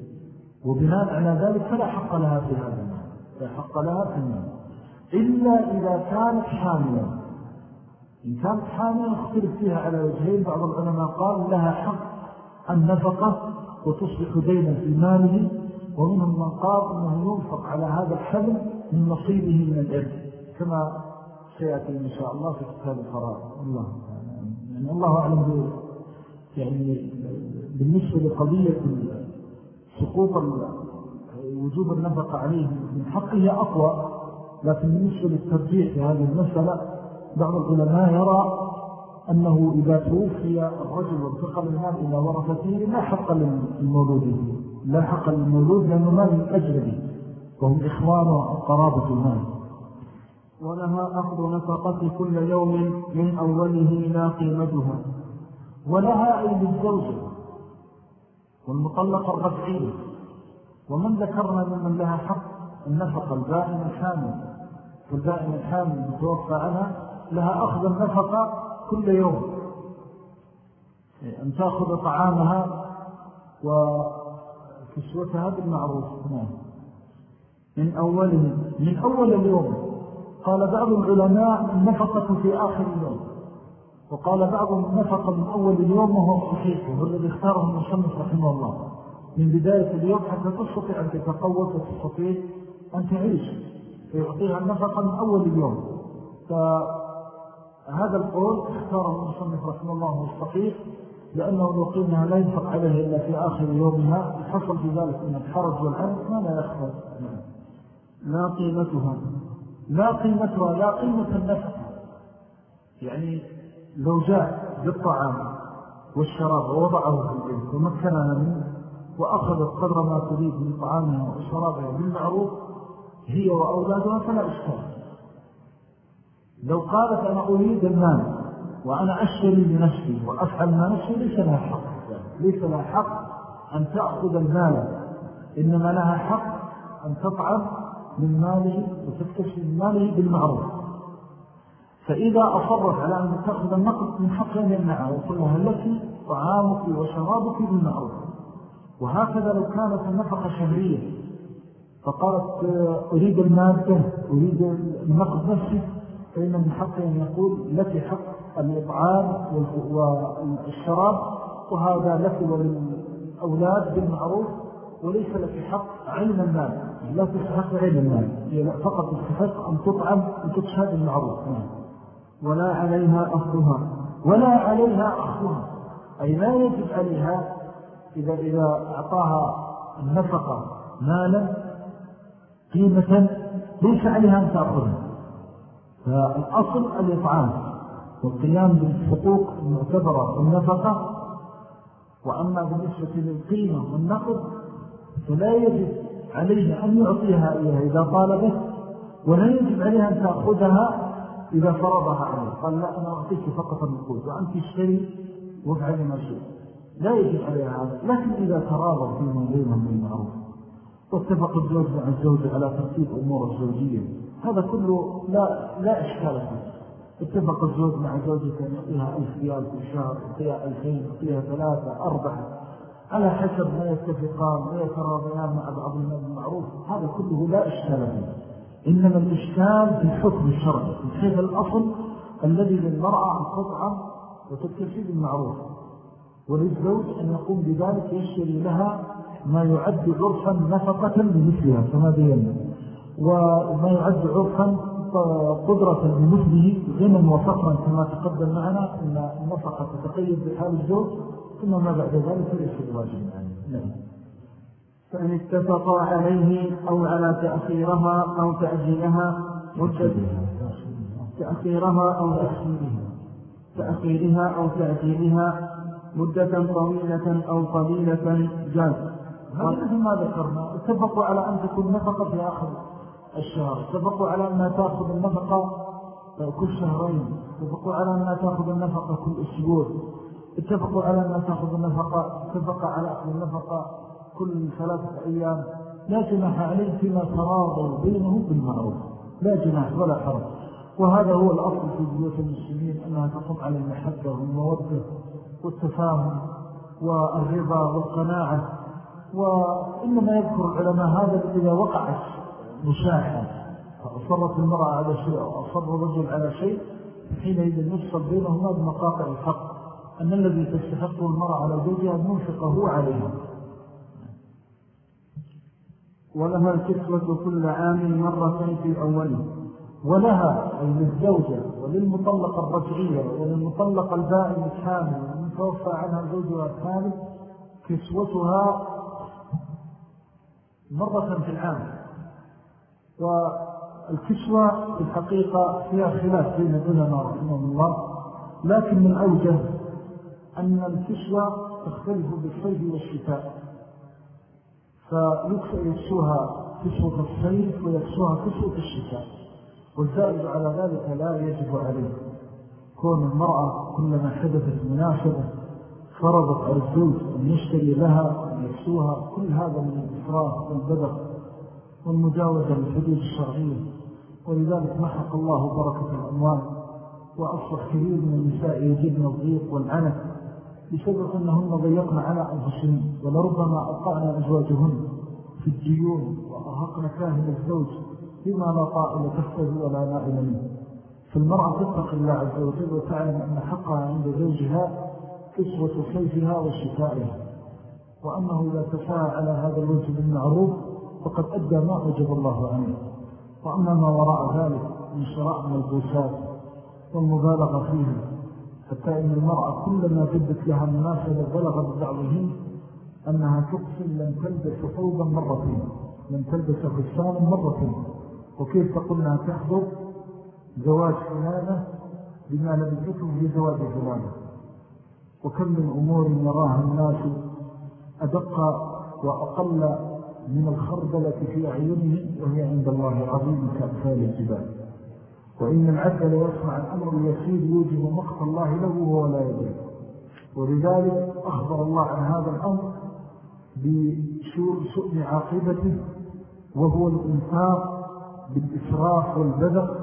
وبناء على ذلك فلا حق لها في هذا المال. لا حق لها في المال. إلا إذا كانت حاملا إن كانت حاملا اختلف فيها على وجهين. بعض العلماء قال لها حق النفقة وتصبح دينا في ماله. ومنهم من قال أنه ينفق على هذا الحمل من نصيبه من الإرث كما سيأتي إن شاء الله في كتاب الفرائض الله يعني الله أعلم يعني بالنسبة لقضية سقوط وجوب النفقة عليه من حقه أقوى. لكن بالنسبة للترجيح في هذه المسألة بعض العلماء يرى أنه إذا توفي الرجل وانتقل المال إلى ورثته لا حق للمولود لا حق للمولود لأنه مال أجنبي وهم إخوان وقرابة المال. ولها أخذ نفقة كل يوم من أوله لا قيمتها. ولها أي للزوجة والمطلقة الرجعية ومن ذكرنا ممن لها حق النفقة البائن الحامل فالبائن الحامل المتوفى عنها لها أخذ النفقة كل يوم. أن تأخذ طعامها وكسوتها بالمعروف. نعم. من أوله من أول اليوم. قال بعض العلماء النفقة في آخر اليوم. وقال بعضهم النفقة من أول اليوم وهو صحيح وهو الذي اختاره المصنف رحمه الله. من بداية اليوم حتى تستطيع أن تتقوت وتستطيع أن تعيش. فيعطيها النفقة من أول اليوم. فهذا القول اختاره المصنف رحمه الله الصحيح لأنه لو قيمها لا ينفق عليها إلا في آخر يومها يحصل في ذلك من الحرج والعنف ما لا يخفر لا قيمتها. لا قيمتها لا قيمة النفقة. يعني لو جاء بالطعام والشراب ووضعه في البيت ومكنها منه وأخذت قدر ما تريد من طعامها وشرابها بالمعروف هي وأولادها فلا إشكال لو قالت أنا أريد المال وأنا أشتري لنفسي وأفعل ما نفسي ليس لها حق. ليس لها حق أن تأخذ المال. إنما لها حق أن تطعم من ماله وتكتشف من ماله بالمعروف. فإذا أصرت على أن تأخذ النقد من حق أن يمنعها وقل لها لك طعامك وشرابك بالمعروف. وهكذا لو كانت النفقة شهرية فقالت أريد المادة أريد النقد نفسي فإن من حق أن يقول لك حق الإطعام والشراب وهذا لك وللأولاد بالمعروف وليس لك حق علم المال. لا تستحق علم المال. فقط تستحق أن تطعم وتتشهد المعروف ولا عليها أخذها. ولا عليها أخذها. أي لا يجب عليها إذا, إذا أعطاها النفقة مالا قيمة ليس عليها أن تأخذها. فالأصل الإطعام والقيام بالحقوق المعتبرة والنفقة وأما بالنسبة للقيمة والنقد فلا يجب عليه أن يعطيها إياها إذا طالبت ولا يجب عليها أن تأخذها إذا فرضها عليه قال لا أنا أعطيك فقط النقود وأنت اشتري وافعلي ما شئت. لا يجب عليها هذا لكن إذا تراضى فيما بينهم بالمعروف. واتفق الزوج مع الزوجة على ترتيب أمور الزوجية. هذا كله لا, لا إشكال فيه. اتفق الزوج مع زوجته أن يعطيها ألف ريال في الشهر يعطيها ألفين يعطيها ثلاثة أربعة. على حسب ما يتفقان ويتراضيان مع بعضهما بالمعروف هذا كله لا إشكال فيه. إنما الإشكال في الحكم الشرعي من حيث الأصل الذي للمرأة أن تطعم وتكتفي بالمعروف. وللزوج أن يقوم بذلك يشتري لها ما يعد عرفا نفقة لمثلها كما بينا. وما يعد عرفا قدرة لمثله غنى وفقرا كما تقدم معنا أن النفقة تتقيد بحال الزوج ثم ما بعد ذلك ليس الواجب نعم. فإن اتفقا عليه أو على تأخيرها أو تأجيلها مدة تأخيرها أو تأخيرها. تأخيرها أو تأجيلها مدة طويلة أو قليلة جاز. هذا مثل ما ذكرنا. اتفقوا على أن تكون نفقة في آخر الشهر. اتفقوا على أنها تأخذ النفقة كل شهرين. اتفقوا على أنها تأخذ النفقة كل أسبوع. اتفقوا على أنها تأخذ النفقة اتفق على أخذ النفقة كل ثلاثة أيام. لا جناح عليه فيما تراضوا بينهم بالمعروف. لا جناح ولا حرج. وهذا هو الأصل في بيوت المسلمين أنها تقوم على المحبة والمودة والتفاهم والرضا والقناعة. وإنما يذكر العلماء هذا إذا وقعت مشاحة فأصرت المرأة على شيء أو أصر الرجل على شيء حينئذ نفصل بينهما بمقاطع الحق. أن الذي تستحقه المرأة على زوجها المنفقة هو عليها. ولها الكسوة كل عام مرة في أوله. ولها أي للزوجة وللمطلقة الرجعية وللمطلقة البائن الكامل والمتوفى عنها زوجها الكامل كسوتها مرة في العام. والكسوة في الحقيقة فيها خلاف بين العلماء رحمه الله لكن من أوجه أن الكسوة تختلف بالصيف والشتاء. فيكسوها كسوة الصيف ويكسوها كسوة الشتاء والزائد على ذلك لا يجب عليه. كون المرأة كلما حدثت مناسبة فرضت على الزوج أن يشتري لها أن يكسوها كل هذا من الإسراف والبدر والمجاوزة للحدود الشرعية. ولذلك محق الله بركة الأموال وأصبح كثير من النساء يجبن الضيق والعنف بسبب أنهن ضيقن على أنفسهم ولربما أطعن أزواجهن في الديون وأرهقن كاهل الزوج بما لا طائل تحته ولا نائل منه. فالمرأة تتق الله عز وجل وتعلم أن حقها عند زوجها كسوة صيفها وشتائها وأنه إذا على هذا الوجه بالمعروف فقد أدى ما أوجب الله عنه. وأما ما وراء ذلك من شراء الملبوسات والمبالغة فيها حتى إن المرأة كلما جدت لها مناسبة بلغ ببعضهم أنها تقسم لن تلبس ثوبا مرتين لن تلبس خسانا مرتين. وكيف تقولنا تحضر زواج فلانة بما لبثته في زواج فلانة؟ وكم من أمور يراها الناس أدق وأقل من الخردلة في أعينهم وهي عند الله عظيم كأمثال الجبال. وإن العبد ليسمع الأمر اليسير يوجب مقت الله له وهو لا يدري. ولذلك أخبر الله عن هذا الأمر بسوء عاقبته وهو الإنفاق بالإسراف والبذر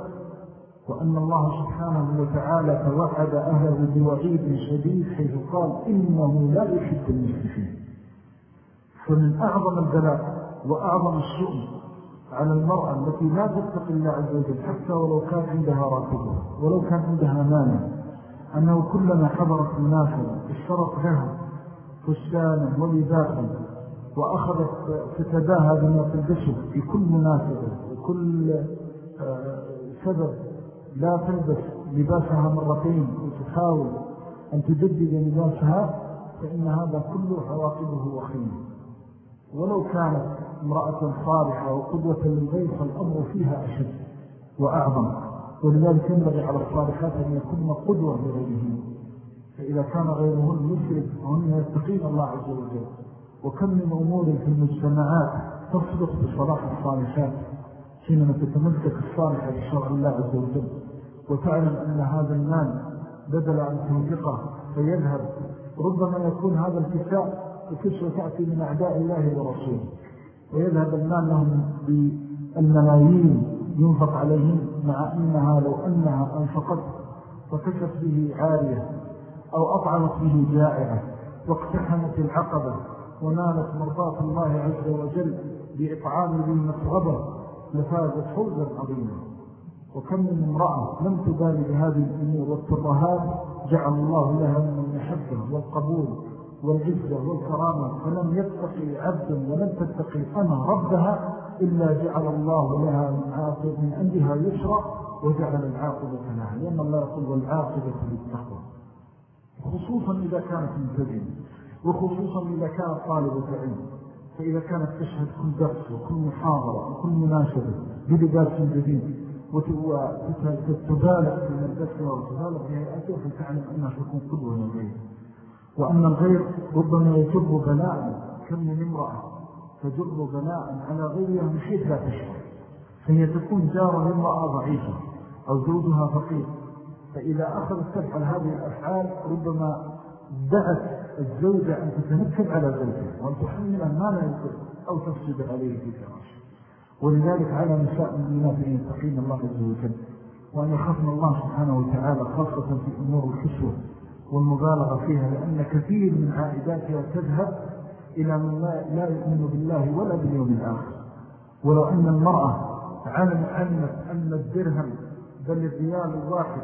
وأن الله سبحانه وتعالى توعد أهله بوعيد شديد حيث قال إنه لا يحب المسلمين فمن أعظم البلاء وأعظم الشؤم على المرأة التي لا تتق الله عز وجل حتى ولو كان عندها راتبها ولو كان عندها مانع أنه كلما حضرت مناسبة اشترط لها فستانا ولباسا وأخذت تتباهى بما تلبسه في كل مناسبة وكل آه، سبب لا تلبس لباسها مرتين وتحاول أن تجدد لباسها فإن هذا كله حواقبه وخيمة. ولو كانت امرأة صالحة وقدوة للغير فالأمر فيها أشد وأعظم. ولذلك ينبغي على الصالحات أن يكون قدوة لغيرهم فإذا كان غيرهن يسرق وهن يتقين الله عز وجل. وكم من أمور في المجتمعات تصدق بصلاح الصالحات. حينما تتمسك الصالحة بشرع الله عز وجل وتعلم أن هذا المال بدل أن تنفقه فيذهب ربما يكون هذا الكساء وكسوة تأتي من أعداء الله ورسوله. ويذهب المال لهم بالملايين ينفق عليهم مع أنها لو أنها أنفقت وكشف به عارية أو أطعمت به جائعة واقتحمت العقبة ونالت مرضاة الله عز وجل بإطعام ذي المسغبة لفازت فوزا عظيما. وكم من امرأة لم تبالي بهذه الأمور والترهات جعل الله لها من المحبة والقبول والعزة والكرامة فلم يتقي عبدا ولم تتقي أنا ربها إلا جعل الله لها من عاقب من عندها يسرى وجعل العاقبة لها لأن الله يقول والعاقبة للتقوى. خصوصا إذا كانت منتجين وخصوصا إذا كانت طالبة علم فإذا كانت تشهد كل درس وكل محاضرة وكل مناسبة بلباس جديد وتتبالغ في ملبسها وتبالغ في هيئته فتعلم أنها تكون قدوة للغير. وأن الغير ربما يجر بلاء كم من امرأة تجر بلاء على غيرها من حيث لا تشعر. فهي تكون جارة لامرأة ضعيفة أو زوجها فقير. فإذا أخذت تفعل هذه الأفعال ربما دعت الزوجة أن تتنكب على زوجها وأن تحمل ما لا يكون أو تفسد عليه في فراشه. ولذلك على نساء المؤمنات أن يتقين الله عز وجل وأن يخافن الله سبحانه وتعالى خاصة في أمور الكسوة والمبالغة فيها لأن كثير من عائداتها تذهب إلى من لا يؤمن بالله ولا باليوم الآخر. ولو أن المرأة علم علمت أن الدرهم بل الريال الواحد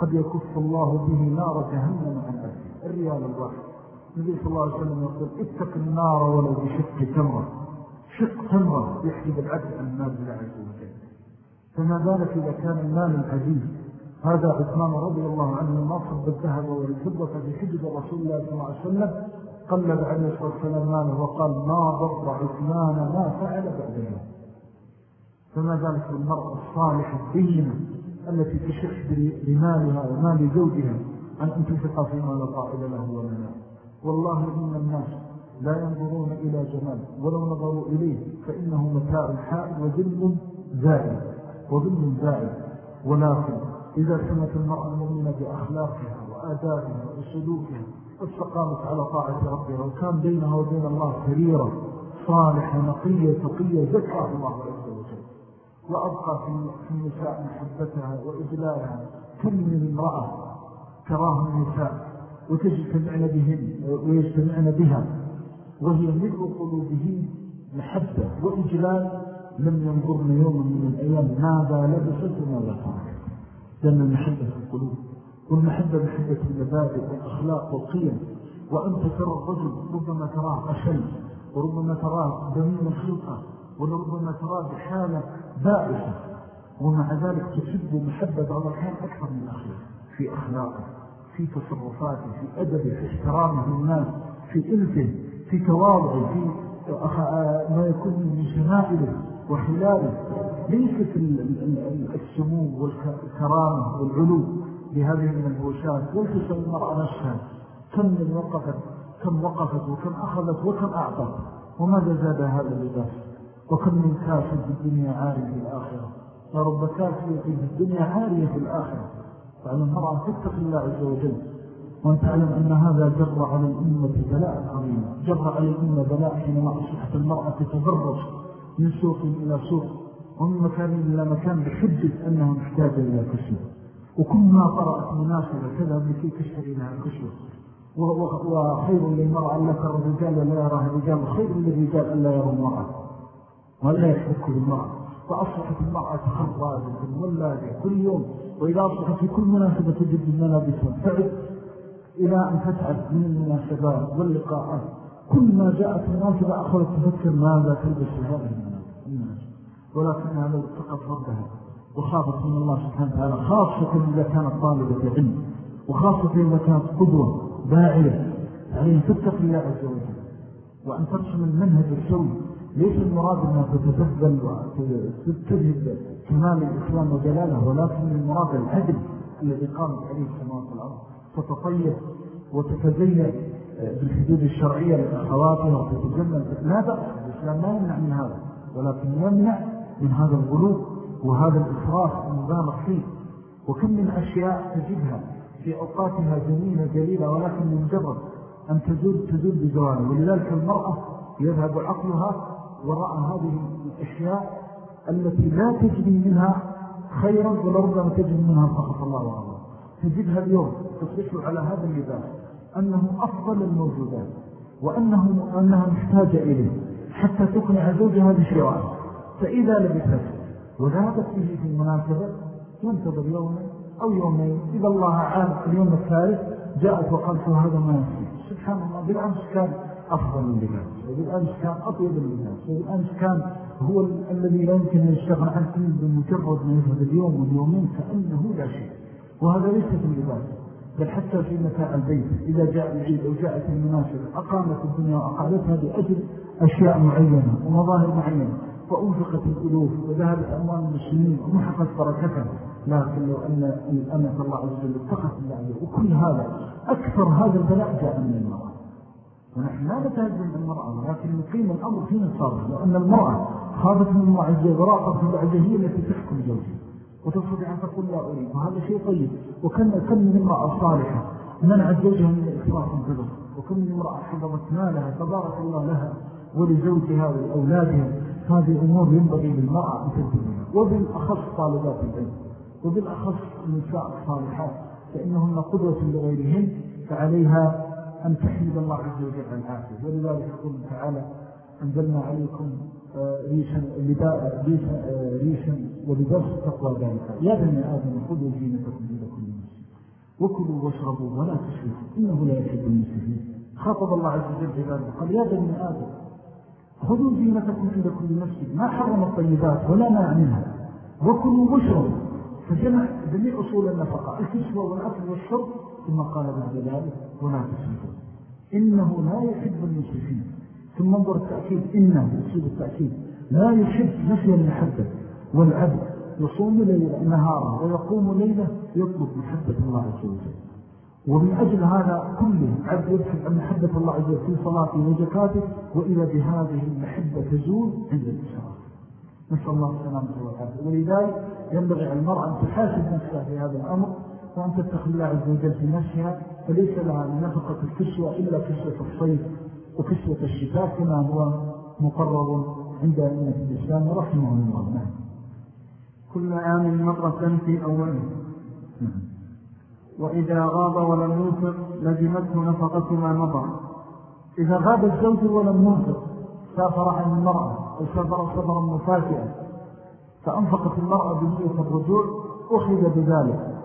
قد يكف الله به نار جهنم عن أهله الريال الواحد. النبي صلى الله عليه وسلم يقول اتق النار ولو بشق تمرة. شق تمرة يحجب العبد عن المال الله عز وجل. فما بالك إذا كان المال العزيز هذا عثمان رضي الله عنه ما صب الذهب والفضة حجب رسول الله صلى الله عليه وسلم قلب عليه الصلاة والسلام ماله وقال ما ضر عثمان ما فعل بعد اليوم. فما ذلك المرأة الصالحة الدينة التي تشح بمالها ومال زوجها أن تنفق فيما لا طائل له ولا لا والله إن الناس لا ينظرون إلى جمال ولو نظروا إليه فإنه متاع الحائل وذل زائد وذل زائد ولكن إذا سمت المرأة المؤمنة بأخلاقها وآدابها وسلوكها واستقامت على طاعة ربها وكان بينها وبين الله سريرة صالحة نقية تقية زكاة الله عز وجل. وأبقى في النساء محبتها وإذلالها. كم من امرأة تراها النساء وتجتمعن بهن ويجتمعن بها. وهي ملء قلوبهن محبة وإجلال لم ينظرن يوم من الأيام ماذا لبست وماذا فعلت لأن المحبة في القلوب والمحبة محبة المبادئ والأخلاق والقيم. وأنت ترى الرجل ربما تراه أشل وربما تراه دميم الخلقة وربما تراه بحالة بائسة. ومع ذلك تحب محبة بعض الحال أكثر من أخلاق في أخلاقه. في تصرفاته في أدبه في احترامه للناس في إلفه في تواضعه في ما يكون من شمائله وخلاله. ليست السمو والكرامة والعلو لهذه المنبوشات وليس المرأة نفسها. كم من وقفت كم وقفت وكم أخذت وكم أعطت. وماذا زاد هذا اللباس وكم من كاسب في الدنيا عارية في الآخرة؟ ورب كاسية في الدنيا عارية في الآخرة. فعلى المرأة تتق الله عز وجل وأن تعلم أن هذا جر على الأمة بلاء عظيما جر على الأمة بلاء حينما أصبحت المرأة تتبرج من سوق إلى سوق ومن مكان إلى مكان بحجة أنها محتاجة إلى كسوة وكل ما طرأت مناسبة كذا لكي تشتري لها كسوة وخير للمرأة أن لا ترى الرجال ولا يراها الرجال وخير للرجال أن لا يرى المرأة. ولا يحبك بالمرأة فأصبحت المرأة خرابة ولاجة كل يوم وإذا أصبحت في كل مناسبة تجد الملابس والفعل إلى أن تتعب من المناسبات واللقاءات. كل ما جاءت مناسبة أخذت تفكر ماذا تلبس هذه المناسبة. ولكنها لو اتقت ربها وخافت من الله سبحانه وتعالى خاصة إذا كانت طالبة علم وخاصة إذا كانت قدوة داعية عليه تتق الله عز وجل. وأن ترسم المنهج السوي ليس المراد أنها تتبذل وتذهب. كمال الإسلام وجلاله ولكن المراد العدل الذي قامت عليه السماوات والأرض. تتطيب وتتزين بالحدود الشرعية لأخواتها وتتجمل لا بأس الإسلام لا يمنع من هذا ولكن يمنع من هذا الغلوب وهذا الإفراف المبالغ فيه. وكم من أشياء تجدها في أوقاتها جميلة جليلة ولكن مجرد أن تزول تزول بزواله ولذلك المرأة يذهب عقلها وراء هذه الأشياء التي لا تجري منها خيرا ولربما تجري منها فقط الله وعلا تجدها اليوم تصبح على هذا اللباس أنه أفضل الموجودات وأنه أنها محتاجة إليه حتى تقنع زوجها بشراء. فإذا لبثت وذهبت به في المناسبة ينتظر يوما أو يومين. إذا الله عالم اليوم الثالث جاءت وقالت هذا ما ينسي سبحان الله بالأمس كان أفضل اللباس وبالأمس كان أطيب اللباس وبالأمس كان هو الذي لا يمكن أن يشتغل عنه بمجرد ما يذهب اليوم واليومين كأنه لا شيء. وهذا ليس في اللباس بل حتى في متاع البيت. إذا جاء العيد أو جاءت المناسبة أقامت الدنيا وأقالتها بأجل أشياء معينة ومظاهر معينة فأنفقت الألوف وذهبت أموال المسلمين ومحقت بركتها. لكن لو أن الأمة الله عز وجل اتقت الله وكل هذا أكثر هذا البلاء جاء من المرأة ونحن لا نتهجم من المرأة ولكن نقيم الأمر في نصابه لأن المرأة خاضت من وجل وراقت من هي التي تحكم زوجها وتستطيع أن تقول لا أريد وهذا شيء طيب. وكم كم من امرأة صالحة منعت زوجها من الإسراف الجبر وكم من امرأة حضرت مالها تبارك الله لها ولزوجها ولأولادها. هذه أمور ينبغي للمرأة أن تنتبهها وبالأخص طالبات العلم وبالأخص النساء الصالحات فإنهن قدوة لغيرهن فعليها أن تحمد الله عز وجل عن العافية. ولذلك يقول تعالى أنزلنا عليكم آه، ريشا, آه، ريشا ولباس تقوى ذلك. يا بني آدم خذوا زينتكم إلى كل مسلم وكلوا واشربوا ولا تشركوا. إنه لا يحب المسلمين خاطب الله عز وجل عباده قال يا بني آدم خذوا زينتكم عند كل مسجد. ما حرم الطيبات ولا ما منها. وكلوا واشربوا. فجمع جميع أصول النفقة الكسوة والأكل والشرب ثم قال بعد ذلك ولا تسرفوا إنه لا يحب المسرفين ثم انظر التأكيد. إنه يصيب التأكيد. لا يحب نفي المحبة والعبد يصوم ليلة نهارا ويقوم ليلة يطلب محبة الله عز وجل. ومن أجل هذا كله عبد يبحث عن محبة الله عز وجل في صلاته وزكاته وإلى بهذه المحبة تزول عند الإسراف نسأل الله السلامة والعافية. ولذلك ينبغي على المرأة أن تحاسب نفسها في هذا الأمر. وأن تتخذ الله عز وجل في نفسها فليس لها من نفقة الكسوة إلا كسوة الصيف وكسوة الشتاء كما هو مقرر عند أئمة الإسلام رحمه الله. نعم. كل عام مرة في أوله. وإذا غاب ولم ينفق لزمته نفقة ما مضى. إذا غاب الزوج ولم ينفق سافر عن المرأة أو سافر سفرا مفاجئا فأنفقت المرأة بنية الرجوع أخذ بذلك.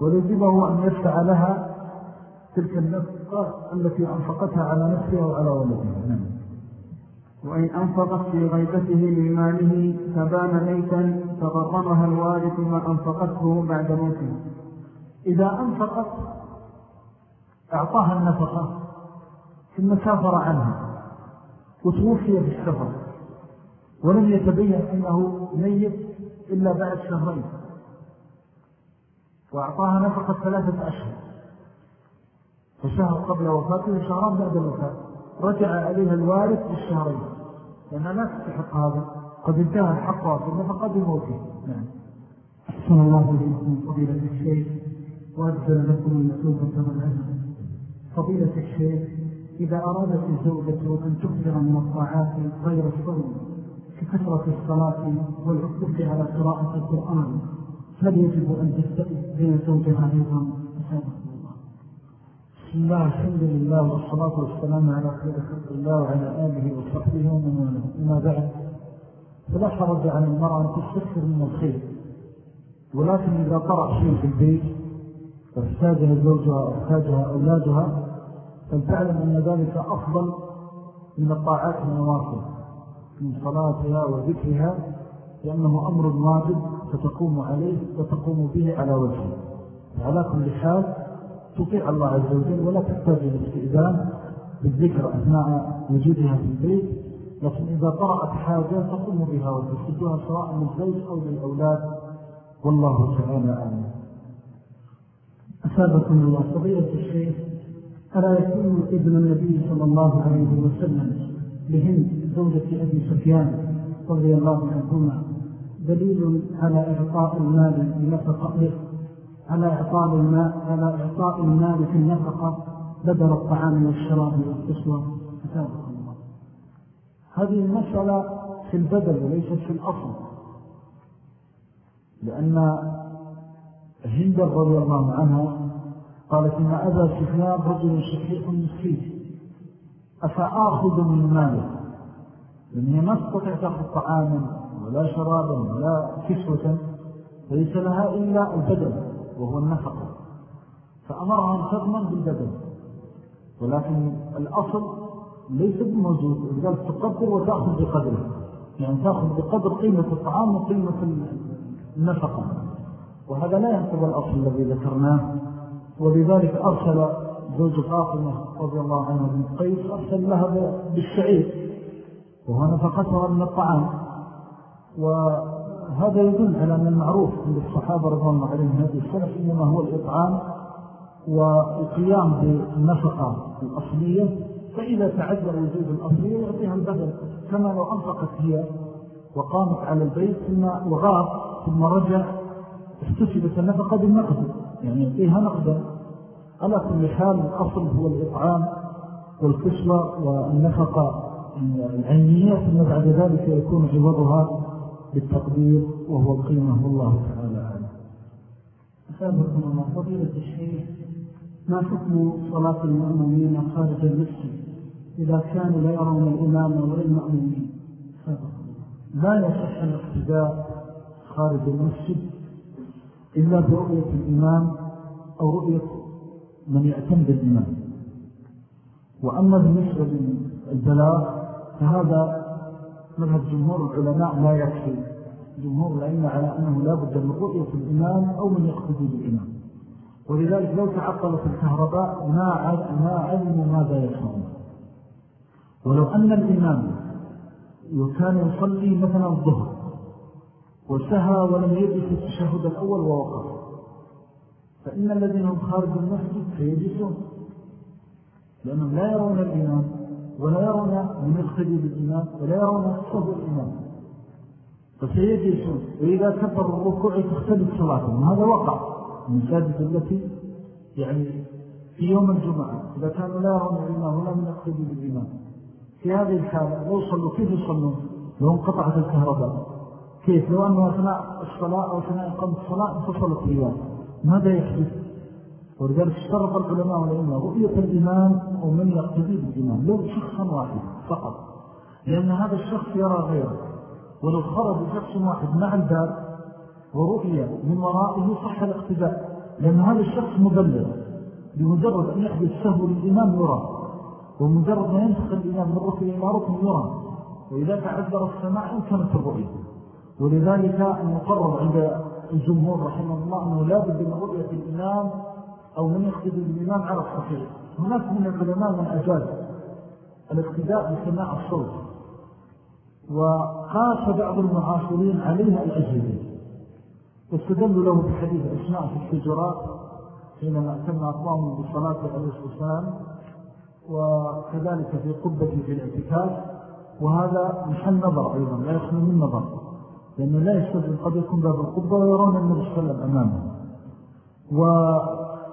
ولزمه أن يدفع لها تلك النفقة التي أنفقتها على نفسها وعلى ولدها نعم. وإن أنفقت في غيبته من ماله فبان ميتا فغرمها الوارث ما أنفقته بعد موته. إذا أنفقت أعطاها النفقة ثم سافر عنها وتوفي في السفر ولم يتبين أنه ميت إلا بعد شهرين. وأعطاها نفقة ثلاثة أشهر. فشهر قبل وفاته وشهران بعد الوفاة. رجع عليها الوارث بالشهرين. لأنها لا تستحق هذا. قد انتهى الحق في النفقة بموته نعم. أحسن الله إليكم فضيلة الشيخ. وأجزل لكم المسوبة والعلم فضيلة الشيخ إذا أرادت الزوجة أن تكثر من الطاعات غير الصوم ككثرة الصلاة والعكوف على قراءة القرآن هل يجب أن تستقبل زوجها أيضا بسم الله الحمد لله والصلاة والسلام على خير خلق الله وعلى آله وصحبه ومن وما بعد فلا حرج عن المرأة أن تستكثر من الخير. ولكن إذا طرأ شيء في البيت واحتاجها زوجها أو احتاجها أولادها فلتعلم أن ذلك أفضل من الطاعات النوافل من صلاتها وذكرها لأنه أمر واجب فتقوم عليه وتقوم به على وجهه. على كل حال تطيع الله عز وجل ولا تحتاج إلى الاستئذان بالذكر أثناء وجودها في البيت لكن إذا طرأت حاجة تقوم بها وتسدها سواء للزوج أو للأولاد. والله تعالى أعلم. أسابكم الله فضيلة الشيخ ألا يكون ابن النبي صلى الله عليه وسلم لهند زوجة أبي سفيان رضي الله عنهما دليل على إعطاء المال بنفقه على إعطاء الماء على إعطاء المال في النفقة بدل الطعام والشراب والكسوة أسابق الله. هذه المسألة في البدل وليست في الأصل. لأن هند رضي الله عنها قالت إن أبا سفيان رجل شحيح مسكين أفآخذ من ماله؟ لأنها ما استطيع تأخذ طعاما ولا شرابا ولا كسوة ليس لها إلا البدل وهو النفقة فأمرها أن بالبدن. ولكن الأصل ليس بموجود لذلك تقدر وتأخذ بقدره. يعني تأخذ بقدر قيمة الطعام وقيمة النفقة. وهذا لا ينقض الأصل الذي ذكرناه. ولذلك أرسل زوج فاطمة رضي الله عنه بن قيس أرسل لها بالشعير. وهو نفقتها من الطعام. هذا يدل على أن المعروف عند الصحابة رضي الله عليهم هذه السلف إنما هو الإطعام والقيام بالنفقة الأصلية فإذا تعذر وجود الأصلية يعطيها البدل كما لو أنفقت هي وقامت على البيت ثم وغاب ثم رجع احتسبت النفقة بالنقد يعني يعطيها نقدا. على كل حال الأصل هو الإطعام والكسوة والنفقة العينية ثم بعد ذلك يكون عوضها بالتقدير وهو القيمة والله تعالى أعلم. أسابقكم الله فضيلة الشيخ ما حكم صلاة المؤمنين خارج المسجد إذا كانوا لا يرون الإمام ولا المؤمنين لا يصح الاقتداء خارج المسجد إلا برؤية الإمام أو رؤية من يأتم بالإمام وأما بالنسبة للبلاغ فهذا مذهب جمهور العلماء لا يكفي. جمهور العلماء على أنه لا بد من رؤية الإمام أو من يقتدي بالإمام. ولذلك لو تعطلت الكهرباء ما علموا ماذا يفعلون ولو أن الإمام كان يصلي مثلا الظهر وسهى ولم يجلس التشهد الأول ووقف فإن الذين هم خارج المسجد سيجلسون لأنهم لا يرون الإمام. ولا يرون من يقتدي بالإمام ولا يرون صهو الإمام فسيجلسون وإذا كبر الركوع تختلف صلاتهم. وهذا وقع المساجد التي يعني في يوم الجمعة. إذا كانوا لا يرون الإمام ولا من يقتدي بالإمام في هذه الحالة لو صلوا كيف يصلون؟ لو انقطعت الكهرباء. كيف؟ لو أنه أثناء الصلاة أو أثناء إقامة الصلاة انفصلت رياض ماذا يحدث؟ ولذلك اشترط العلماء والعلماء رؤية الإمام ومن يقتدي بالإمام لو شخصا واحد فقط لأن هذا الشخص يرى غيره. ولو خرج شخص واحد مع الباب ورؤية من ورائه صح الاقتداء لأن هذا الشخص مبلغ. بمجرد أن يحدث سهو للإمام يرى ومجرد ما ينتقل الإمام من ركن إلى ركن يرى. وإذا تعذر السماع كانت الرؤية. ولذلك أن يقرر عند الجمهور رحمه الله أنه لا بد من رؤية الإمام أو من يقتدي بالإمام على الصحيح. هناك من العلماء من أجاز الاقتداء بسماع الصوت. وقاس بعض المعاصرين عليها الأجهزة. واستدلوا له بحديث أسماء في الحجرات حينما أتم أطلام بالصلاة عليه السلام وكذلك في قبة في الاعتكاف. وهذا محل نظر أيضا لا يخلو من نظر. لأنه لا يستدل قد يكون باب القبة ويرون النبي صلى الله عليه وسلم أمامه.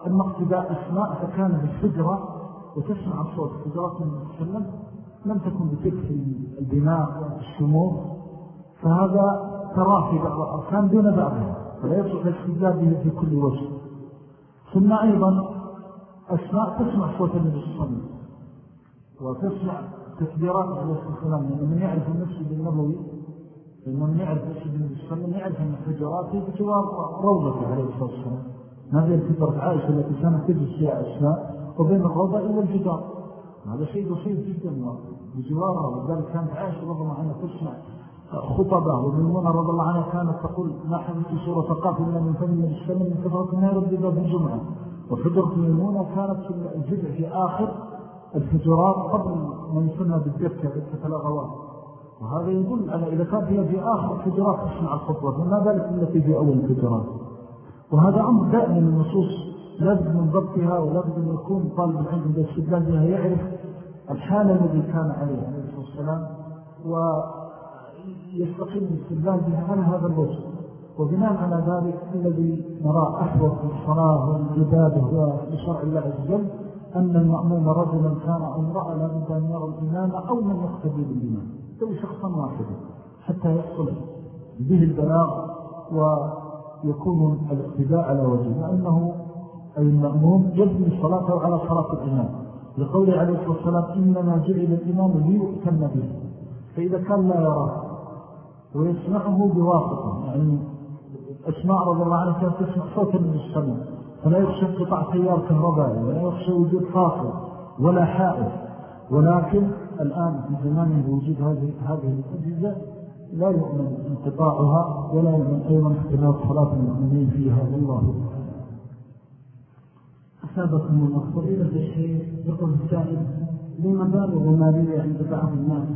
وأما اقتداء أسماء فكان بالحجرة وتسمع صلى الله عليه وسلم لم تكن بتلك البناء والشموع فهذا تراه في بعض الأركان دون بعضها فلا يصح الاستدلال به في كل وجه. ثم أيضا أسماء تسمع صوت النبي صلى الله عليه وسلم وتسمع تكبيرات عليه الصلاة والسلام. لأن من يعرف المسجد النبوي لأنه من يعرف المسجد النبي صلى الله عليه وسلم يعرف أن الحجرات بجوار روضة عليه الصلاة والسلام. هذه الفكرة عائشة التي كانت تجلس فيها أسماء وبين الروضة إلى الجدار. هذا شيء بسيط جدا. بجوارها وذلك كانت عائشة رضي الله عنها تسمع خطبة ومنونة رضي الله عنها كانت تقول ما حدث في سورة فقاف إلا من فم من السلم من كفرة النار بذا في الجمعة. وحجرة ميمونة كانت في الجزء في آخر الفجرات قبل ما يسمى بالدكة دكة الأغوات وهذا يدل على إذا كانت هي في آخر الفجرات تسمع الخطبة فما ذلك التي في أول الفجرات؟ وهذا أمر دائما النصوص لابد من ضبطها ولابد أن يكون طالب العلم السبلان بها يعرف الحالة الذي كان عليه عليه الصلاة والسلام ويستقيم الاستدلال بها على هذا الوجه. وبناء على ذلك الذي نرى أحوط الصلاة والعبادة وشرع الله عز وجل أن المأموم رجلا كان امرأة لابد أن يرى الإمام أو من يقتدي بالإمام أو شخصا واحدا حتى يحصل به البلاغ ويكون الاقتداء على وجهه لأنه أي المأموم يبني صلاته على صلاة الإمام. لقول عليه الصلاة والسلام إنما جعل الإمام ليؤتم به. فإذا كان لا يراه ويسمعه بواسطة يعني أسماء رضي الله عنه كانت تسمع صوتا من السماء فلا يخشى قطع تيار كهربائي ولا يخشى وجود فاصل ولا حائل ولكن الآن في زمان بوجود هذه هذه الأجهزة لا يؤمن انقطاعها ولا يؤمن أيضا اختلاف صلاة المؤمنين فيها والله أسابقكم الله فضيلة الشيخ يقول السائل لما بالغ مالية عند بعض الناس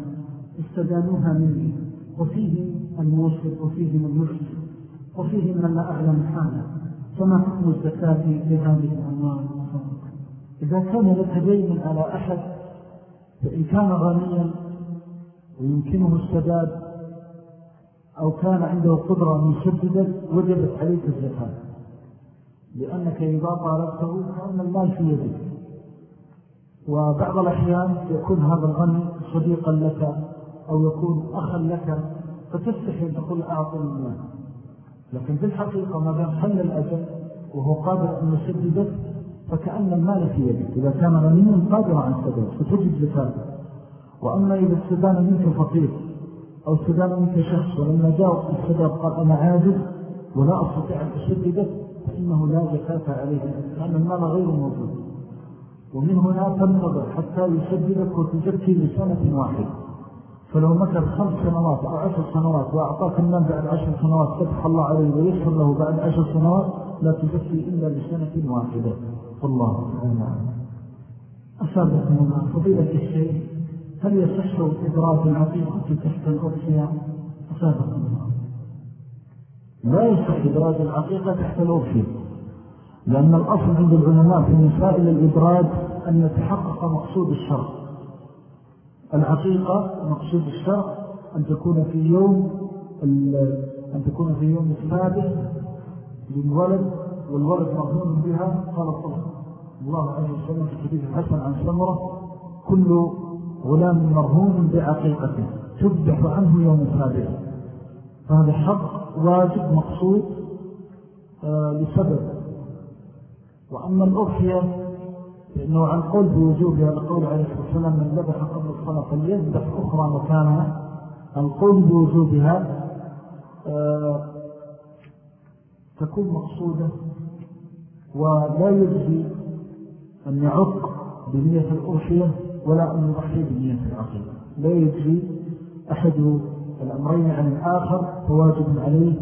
استدانوها مني وفيه الموسف وفيه المسلم وفيه من لا أعلم حاله فما حكم الزكاة لهذه الأموال؟ إذا كان لك دين على أحد فإن كان غنيا ويمكنه السداد أو كان عنده قدرة مسددة وجبت عليك الزكاة. لأنك إذا طالبته فأن المال في يدك وبعض الأحيان يكون هذا الغني صديقا لك أو يكون أخا لك فتستحي أن تقول أعطي المال لكن في الحقيقة ما دام حل الأجل وهو قادر أن يسددك فكأن المال في يدك. إذا كان غنيا قادر عن سدد فتجد زكاته. وأما إذا استدان منك فقير أو استدان منك شخص ولما جاء السداد قال أنا عاجز ولا أستطيع أن أسددك فإنه لا زكاة عليه لأن المال غير موجود. ومن هنا تنتظر حتى يسددك وتزكي لسنة واحدة. فلو مكر خمس سنوات أو عشر سنوات وأعطاك المال بعد عشر سنوات فتح الله عليه ويسر له بعد عشر سنوات لا تزكي إلا لسنة واحدة. والله تعالى أصابكم الله فضيلة الشيء هل يصح إدراج العقيقة تحت الأرسية أصابكم الله. لا يصح إدراج العقيقة تحت الأرسية لأن الأصل عند العلماء في مسائل الإدراج أن يتحقق مقصود الشرع. العقيقة مقصود الشرع أن تكون في يوم أن تكون في يوم السابع للولد والولد مرهون بها. قال صلى الله عليه وسلم في حديث الحسن عن سمرة كل غلام مرهون بعقيقته تذبح عنه يوم السابع فهذا حق واجب مقصود آه، لسبب. وأما الأضحية لأنه عن قول بوجوبها القول عليه الصلاة والسلام من ذبح قبل الصلاة فليذبح أخرى مكانها. القول بوجوبها آه، تكون مقصودة ولا يجزي أن يعق بنية الأضحية ولا أن يضحي بنية العقيدة. لا يجزي أحد الأمرين عن الآخر فواجب عليه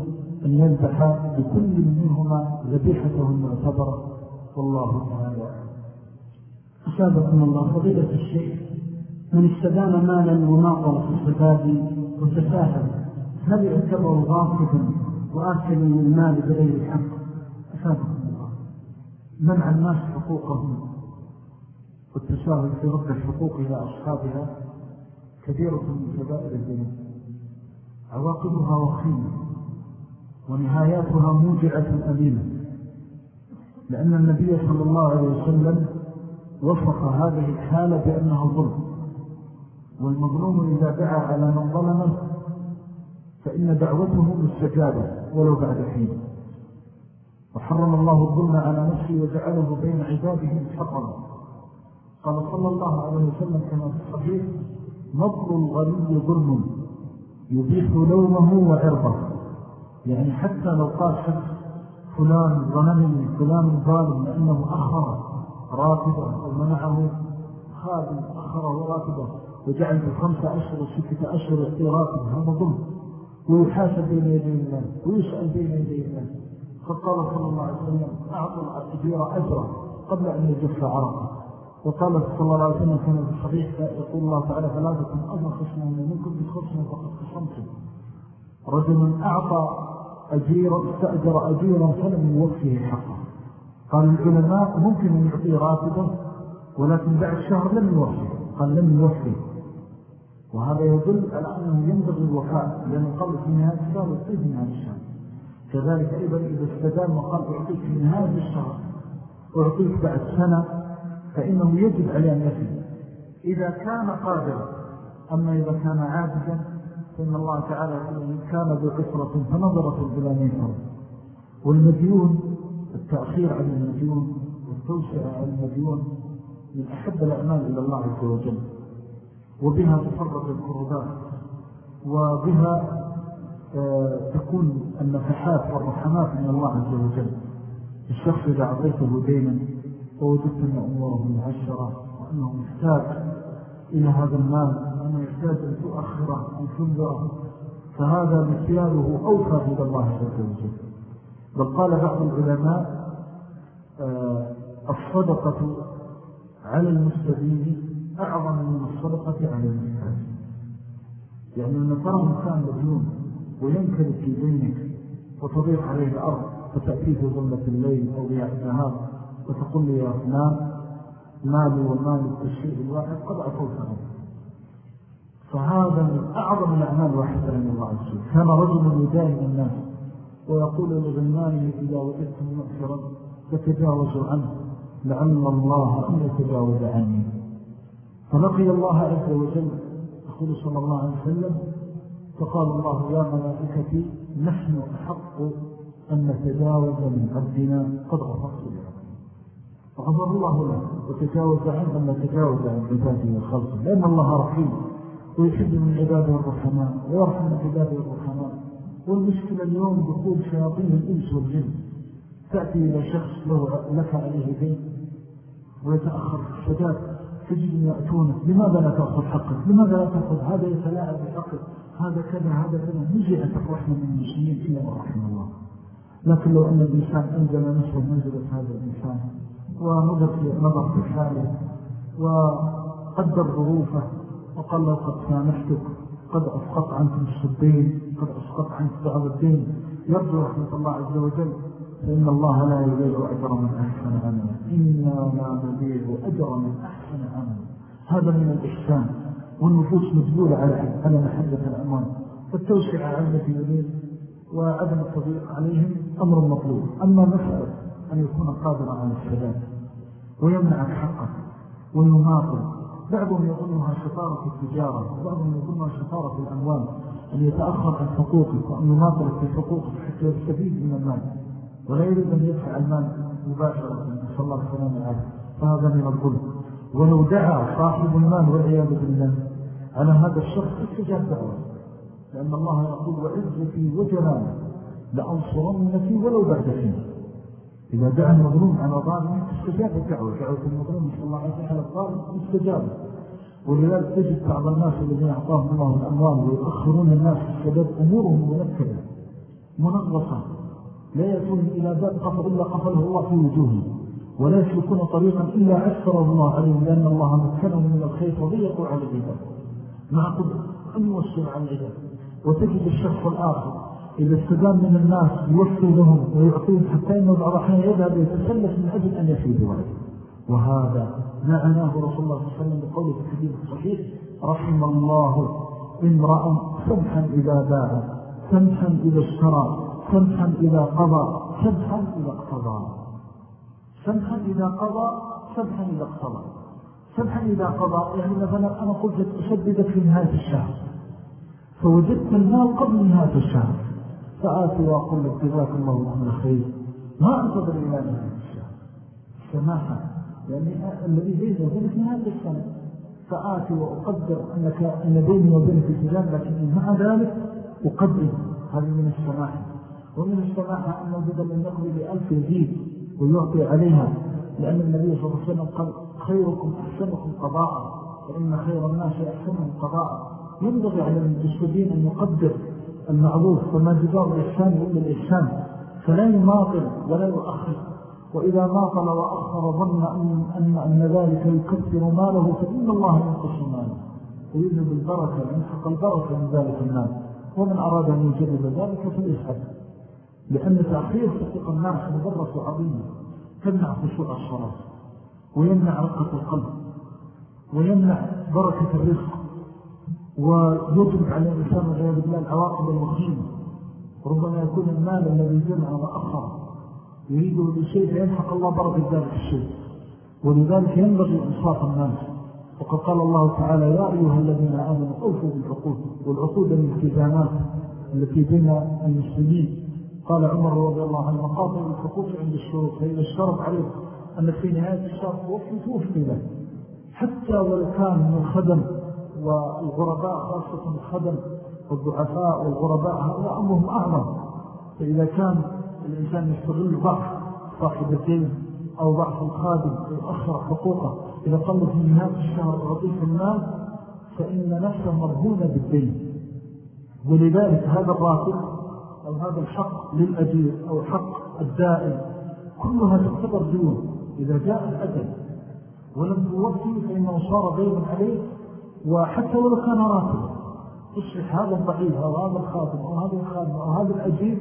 أن يذبح بكل منهما ذبيحته المعتبرة والله تعالى أسابقنا الله فضيلة الشيخ من استدان مالا وماطر في السداد وتساهل هل يعتبر غاصبا وآكل المال بغير الحق أسابقنا الله. منع الناس حقوقهم. والتساهل في رد الحقوق إلى أصحابها كبيرة من كبائر الذنوب. عواقبها وخيمة ونهاياتها موجعة أليمة لأن النبي صلى الله عليه وسلم وصف هذه الحالة بأنها ظلم. والمظلوم إذا دعا على من ظلمه فإن دعوته مستجابة ولو بعد حين. وحرم الله الظلم على نفسه وجعله بين عباده محرما قال صلى الله عليه وسلم كما في الصحيح مطل الغني ظلم يبيح لومه وعرضه. يعني حتى لو قال شخص فلان ظلمني فلان ظالم لأنه أخر راتبة أو منعه خادم أخره راتبة وجعل خمسة أشهر وستة أشهر يعطي راتبه هذا ظلم. ويحاسب بين يدي الله ويسأل بين يدي الله فقال صلى الله عليه وسلم أعطوا الأجير أجرا قبل أن يجف عرقه وقال صلى الله عليه وسلم كان في الصحيح يقول الله تعالى تكن أجر خصمه منكم بخصمه فقد خصمته رجل أعطى أجيرا استأجر أجيرا فلم يوفيه حقه قال العلماء ممكن أن يعطيه راتبه ولكن بعد شهر لم يوفيه. قال لم يوفيه. وهذا يدل على أنه ينبغي الوفاء لأنه قال في نهاية الشهر يعطيه في نهاية الشهر. كذلك أيضا إذا استدام وقال أعطيك في نهاية الشهر أعطيك بعد سنة فإنه يجب عليه أن يفي إذا كان قادرا. أما إذا كان عاجزا فإن الله تعالى إن كان بقصرة فنظرة إلى ميسر والمديون التأخير عن المديون والتوسع عن المديون من أحب الأعمال إلى الله عز وجل. وبها تفرق الكربات وبها آه، تكون النفحات والرحمات من الله عز وجل. الشخص إذا أعطيته دينا ووجدت أن أموره معشرة وأنه محتاج إلى هذا المال وأنه يحتاج أن تؤخره أن تنذره. فهذا مثياله أوفى إلى الله عز وجل. بل قال بعض العلماء آه، الصدقة على المستدين أعظم من الصدقة على المحتاج يعني أن ترى إنسان مديون وينكر في دينك وتضيق عليه الأرض فتأتيه ظلة الليل أو رياء النهار وتقول لي يا فلان مالي ومالي الشيء الواحد قد أفوت عنه فهذا من أعظم الأعمال من الله عز وجل. كان رجل يدائم الناس ويقول لغنانه إذا وجدتم مغفرا فتجاوزوا عنه لعل الله أن يتجاوز عني. فلقي الله عز وجل يقول صلى الله عليه وسلم فقال الله يا ملائكتي نحن أحق أن نتجاوز من عبدنا قد غفرت له فغفر الله له. وتجاوز عنه أن نتجاوز عن عباده وخلقه لأن الله رحيم. ويحب من عباده الرحمن. ويرحم من عباده الرحمن. والمشكلة اليوم دخول شياطين الإنس والجن. تأتي إلى شخص له لك عليه دين. ويتأخر السداد تجد يأتونك. لماذا لا تأخذ حقك؟ لماذا لا تأخذ؟ هذا يتلاعب بحقك. هذا كذا هذا كذا. نزعت الرحمة من المسلمين إلا من رحمه الله. لكن لو أن الإنسان أنزل نفسه منزلة هذا الإنسان ونظر في نظر في حاله وقدر ظروفه وقال له قد سامحتك قد أسقط عنك الشدين قد أسقط عنك بعض الدين. يرجو رحمة الله عز وجل فإن الله لا يبيع أجر من أحسن عمل إنا لا نبيع أجر من أحسن عمل هذا من الإحسان والنفوس مجبولة على على محبة الأمان فالتوسع على المدينين وعدم التضييق عليهم أمر مطلوب. أما مسألة أن يكون قادرا على السلام ويمنعك حقك ويماطل بعضهم يظنها شطارة التجارة وبعضهم يظنها شطارة الأموال أن يتأخر عن حقوقك وأن يناطلك في حقوقك حتى يستفيد من المال. ولا يريد أن يدفع المال مباشرة صلى الله عليه وسلم فهذا من الظلم. ولو دعا صاحب المال والعياذ بالله على هذا الشخص استجاب دعوة. لأن الله يقول وعزتي وجلالي لأنصرنك ولو بعد فيه. إذا دعا المظلوم على ظالم استجاب الدعوة. دعوة المظلوم صلى الله عليه وسلم الظالم استجاب. ولذلك تجد بعض الناس الذين أعطاهم الله الأموال ويؤخرون الناس السبب أمورهم منكدة منغصة. لا يكون إلى باب قفل إلا قفله الله في وجوههم ولا يسلكون طريقا إلا عسره الله عليهم لأن الله مكنهم من الخير وضيقوا على العباد. مع أن يوسر على العباد. وتجد الشخص الآخر إذا استدام من الناس يوفي لهم ويعطيهم حتى إنه بعض الأحيان يذهب يتسلس من أجل أن يفيد ولده وهذا ما عناه رسول الله صلى الله عليه وسلم بقوله في الحديث الصحيح رحم الله امرأ سمحا إذا باع سمحا إذا اشترى سمحا إذا قضى سمحا إذا اقتضى. سمحا إذا قضى سمحا إذا اقتضى. سمحا إذا قضى يعني مثلا أنا قلت أشددك في نهاية الشهر. فوجدت المال قبل نهاية الشهر. فآتي وأقول لك جزاك الله من الخير ما أنتظر إلى نهاية الشهر. سماحة. يعني الذي بيني وبينك نهاية السنة. فآتي وأقدر أنك أن بيني وبينك التزام لكن مع ذلك أقدر هذه من السماحة. ومن السماحة أنه بدل أن يقضي بألف يزيد ويعطي عليها لأن النبي صلى الله عليه وسلم قال خيركم أحسنكم قضاء. فإن خير الناس أحسنهم قضاء. ينبغي على المسلمين أن يقدر المعروف فما جزاء الإحسان إلا الإحسان فلا يماطل ولا يؤخر. وإذا ماطل وأخر ظن أن, أن, أن ذلك يكثر ماله فإن الله ينقص ماله ويذهب البركة ينفق البركة من ذلك المال. ومن أراد أن يجرب ذلك فليسعد لأن تأخير حقوق الناس مضرة عظيمة تمنع خشوع الصلاة ويمنع رقة القلب ويمنع بركة الرزق. ويجب على الإنسان والعياذ بالله العواقب الوخيمة ربما يكون المال الذي جمع وأخر يريده لشيء فينحق الله بركة ذلك الشيء. ولذلك ينبغي إنصاف الناس. وقد قال الله تعالى يا أيها الذين آمنوا أوفوا بالعقود. والعقود الالتزامات التي بين المسلمين. قال عمر رضي الله عنه مقاطع الحقوق عند الشروط فإذا اشترط عليه أن في نهاية الشهر توفي توفي له. حتى ولو كان من الخدم والغرباء خاصة الخدم والضعفاء والغرباء هذا أمرهم أعظم. فإذا كان الإنسان يستغل ضعف صاحب الدين أو ضعف الخادم ويؤخر حقوقه إذا قل في نهاية الشهر رضيف المال فإن نفسه مرهونة بالدين. ولذلك هذا الراتب أو هذا الحق للأجير أو حق الدائم كلها تعتبر ديون. إذا جاء الأجل ولم توفي فإنه صار ديما عليه وحتى ولو كان راتبا يصبح هذا الضعيف أو هذا الخادم أو هذا الخادم أو هذا الأجير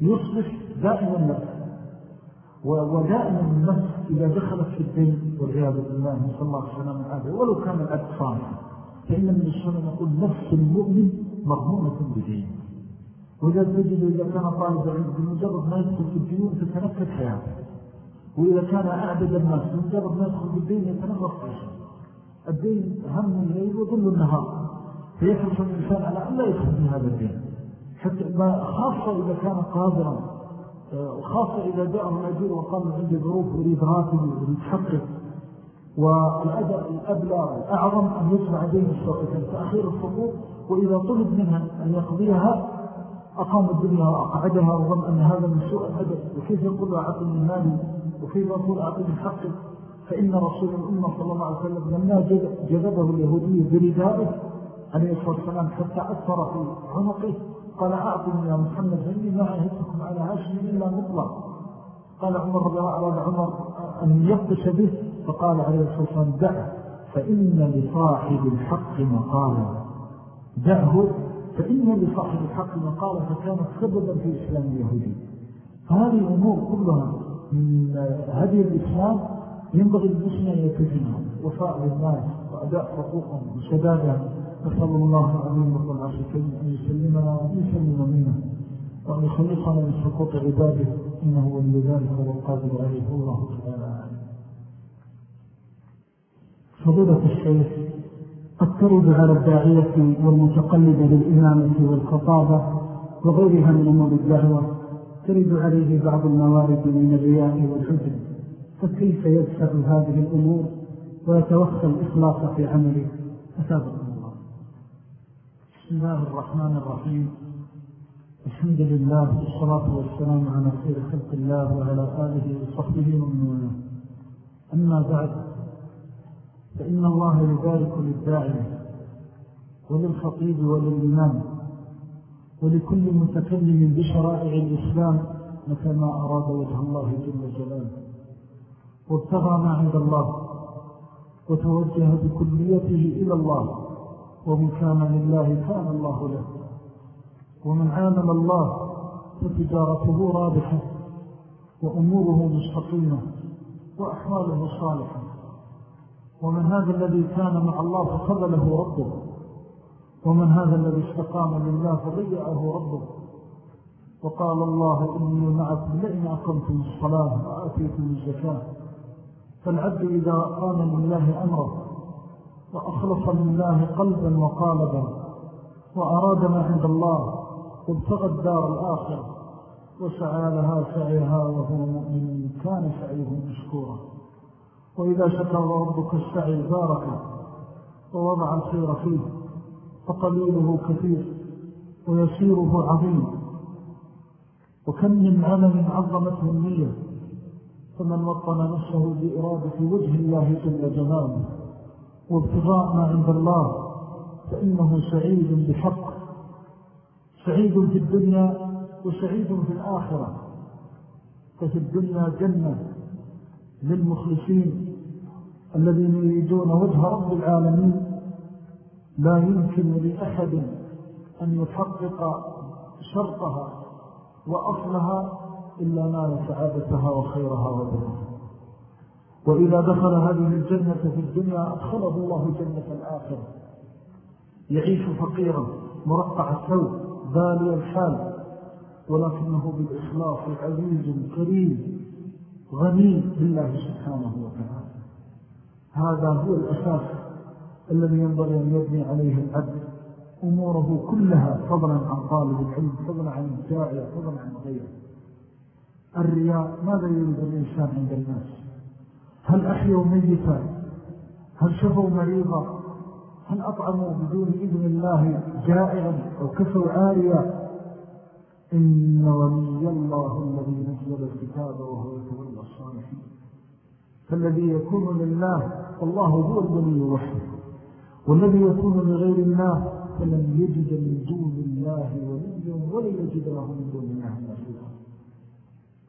يصبح دائما النفس ودائما النفس إذا دخلت في الدين والعياذ بالله نسأل الله عليه ولو كان العبد صالحا فإن من السنة نقول نفس المؤمن مرهونة بدين وإذا تجد إذا كان طالب علم بمجرد ما يدخل في الديون تتنكد حياته. وإذا كان أعبد الناس بمجرد ما يدخل في الدين يتنغص عيشه الدين هم الليل وظل النهار. فيحرص الإنسان على أن لا يدخل في هذا الدين. حتى خاصة إذا كان قادرا وخاصة إذا جاءه الأجير وقال عندي ظروف أريد راتب أريد والأداء الأبلى الأعظم أن يسمع دين الشرطة تأخير الحقوق وإذا طلب منها أن يقضيها أقام الدنيا وأقعدها وظن أن هذا من سوء الأدب وكيف يقول من مالي؟ وكيف يقول من حقه؟ فإن رسول الأمة صلى الله عليه وسلم لما جذبه اليهودي بردائه عليه الصلاة والسلام حتى أثر في عنقه. قال أعطني يا محمد فإني ما أهدتكم على عشر إلا مطلق. قال عمر رضي الله عمر أن يبطش به فقال عليه الصلاة والسلام دعه فإن لصاحب الحق مقالا. دعه فإن لصاحب الحق مقالا فكانت سببا في إسلام اليهودي. فهذه الأمور كلها من هذه الإسلام ينبغي المسلم أن يتزنها وفاء للناس وأداء حقوقهم وسدادها نسأل الله العظيم رب العاشقين أن يسلمنا وأن يسلم منا وأن يخلصنا من سقوط عباده. إنه ولي ذلك والقادر عليه. الله تعالى فضيلة الشيخ قد ترد على الداعية والمتقلب للإمامة والخطابة وغيرها من أمور الدعوة ترد عليه بعض الموارد من الرياء والحزن. فكيف يدفع هذه الأمور ويتوخى الإخلاص في عمله؟ أسابقنا الله. بسم الله الرحمن الرحيم. الحمد لله والصلاة والسلام على خير خلق الله وعلى آله وصحبه ومن أما بعد فإن الله يبارك للداعية وللخطيب وللإمام ولكل متكلم بشرائع الإسلام متى ما أراد وجه الله جل جلاله. وابتغى ما عند الله وتوجه بكليته إلى الله. ومن كان لله كان الله له. ومن عامل الله فتجارته رابحة. وأموره مستقيمة. وأحواله صالحة. ومن هذا الذي كان مع الله فقبله ربه. ومن هذا الذي استقام لله فضيعه ربه. وقال الله إني معكم لئن أقمتم الصلاة وآتيتم الزكاة. فالعبد إذا قام لله أمره وأخلص لله قلبا وقالبا وأراد ما عند الله وابتغى الدار الآخرة وسعى لها سعيها وهو مؤمن كان سعيه مشكورا. وإذا شكر ربك السعي بارك ووضع الخير فيه فقليله كثير ويسيره عظيم. وكم من عمل عظمته النية فمن وطن نفسه بإرادة وجه الله جل جلاله وابتغاء ما عند الله فإنه سعيد بحق سعيد في الدنيا وسعيد في الآخرة. ففي الدنيا جنة للمخلصين الذين يريدون وجه رب العالمين. لا يمكن لأحد أن يحقق شرطها وأصلها إلا نال سعادتها وخيرها وبرها وإذا دخل هذه الجنة في الدنيا أدخله الله جنة الآخرة. يعيش فقيرا مرقع الثوب بالي الحال. ولكنه بالإخلاص عزيز كريم غني بالله سبحانه وتعالى. هذا هو الأساس الذي ينبغي أن يبني عليه العبد أموره كلها فضلا عن طالب العلم فضلا عن الجائع فضلا عن غيره. الرياء ماذا يريد الإنسان عند الناس؟ هل أحيوا ميتا؟ هل شفوا مريضا؟ هل أطعموا بدون إذن الله جائعا أو كفوا عاريا؟ إن ولي الله الذي نزل الكتاب وهو يتولى الصالحين. فالذي يكون لله والله هو الولي وحده والذي يكون لغير الله فلن يجد من دون الله وليا ولا يجد له من دون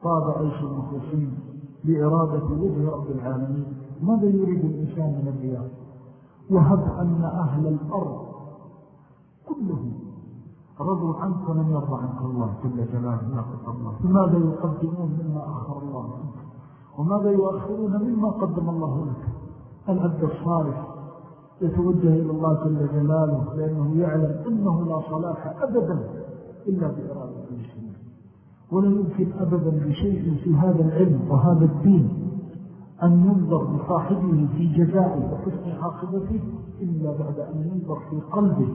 طاب عيش المخلصين لإرادة وجه رب العالمين. ماذا يريد الإنسان من الرياض؟ وهب أن أهل الأرض كلهم رضوا عنك ولم يرضى عنك الله جل جلاله فماذا يقدمون مما أخر الله عنك؟ وماذا يؤخرون مما قدم الله لك؟ العبد الصالح يتوجه إلى الله جل جلاله لأنه يعلم أنه لا صلاح أبدا إلا بإرادة الشيء ولا يمكن أبدا بشيء في هذا العلم وهذا الدين أن ينظر لصاحبه في جزائه وحسن عاقبته إلا بعد أن ينظر في قلبه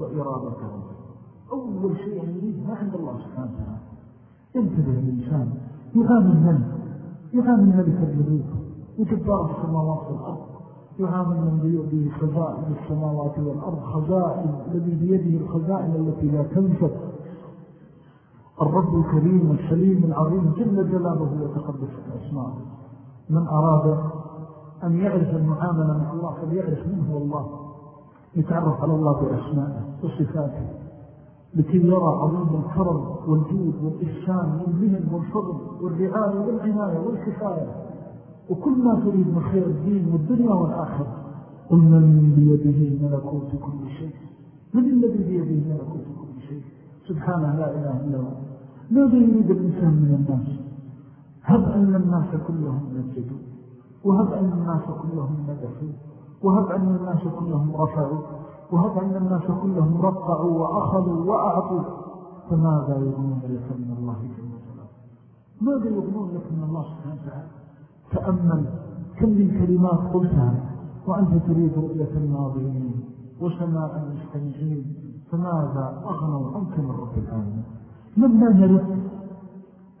وإرادته. أول شيء يريد ما عند الله سبحانه وتعالى. ينتبه الإنسان يعامل من يعامل ملك الملوك وجبار السماوات والأرض يعامل من بيده خزائن السماوات والأرض خزائن الذي بيده الخزائن التي لا تنفذ. الرب الكريم الحليم العظيم جل جلاله وتقدس الأسماء. من أراد أن يعرف المعاملة مع الله فليعرف منه الله. يتعرف على الله بأسمائه وصفاته. لكي يرى عظيم الكرم والجود والإحسان والمهن والفضل والرعاية والعناية والكفاية. وكل ما تريد من خير الدين والدنيا والآخرة. قل من بيده ملكوت كل شيء. من الذي بيده ملكوت كل شيء؟ سبحانه لا إله إلا هو. ماذا يريد الإنسان من الناس. هب أن الناس كلهم نجدوا. وهب أن الناس كلهم ندفوا وهب أن الناس كلهم رفعوا. وهب أن الناس كلهم رقعوا وأخذوا وأعطوا. فماذا يغنون لك من الله جل وعلا؟ ماذا يغنون لك من الله سبحانه وتعالى؟ تأمل. كم من كلمات قلتها؟ وأنت تريد رؤية الناظرين وسماء المستمعين. فماذا أغنوا عنك من رب العالمين؟ لما نرد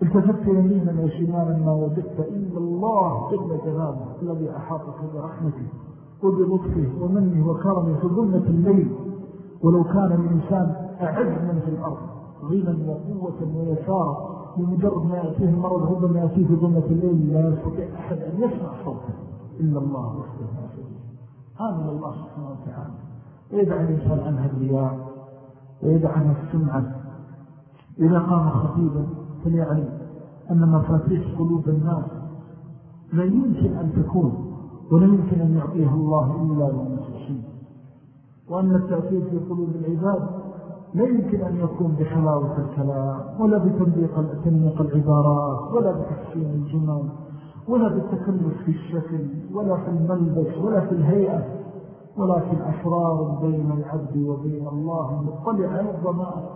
التفت يمينا وشمالا ما وجدت. إلا الله جل جلاله الذي أحاطك برحمته وبلطفه ومنه وكرمه في ظلمة الليل ولو كان الإنسان أعز من في الأرض غنى وقوة ويسار بمجرد ما يأتيه المرض ربما يأتيه في ظلمة الليل لا يستطيع أحد أن يسمع صوته. إلا الله وحده آمن الله سبحانه وتعالى. ويدعى الإنسان عنها الرياء ويدعى عنها السمعة. إذا قام خطيبا فليعلم أن مفاتيح قلوب الناس لا يمكن أن تكون ولا يمكن أن يعطيها الله إلا للمسلسين وأن التأثير في قلوب العباد لا يمكن أن يكون بحلاوة الكلام ولا بتنميق العبارات ولا بتحسين الجمال ولا بالتكلف في الشكل ولا في الملبس ولا في الهيئة. ولكن أسرار بين العبد وبين الله المطلع على الضمائر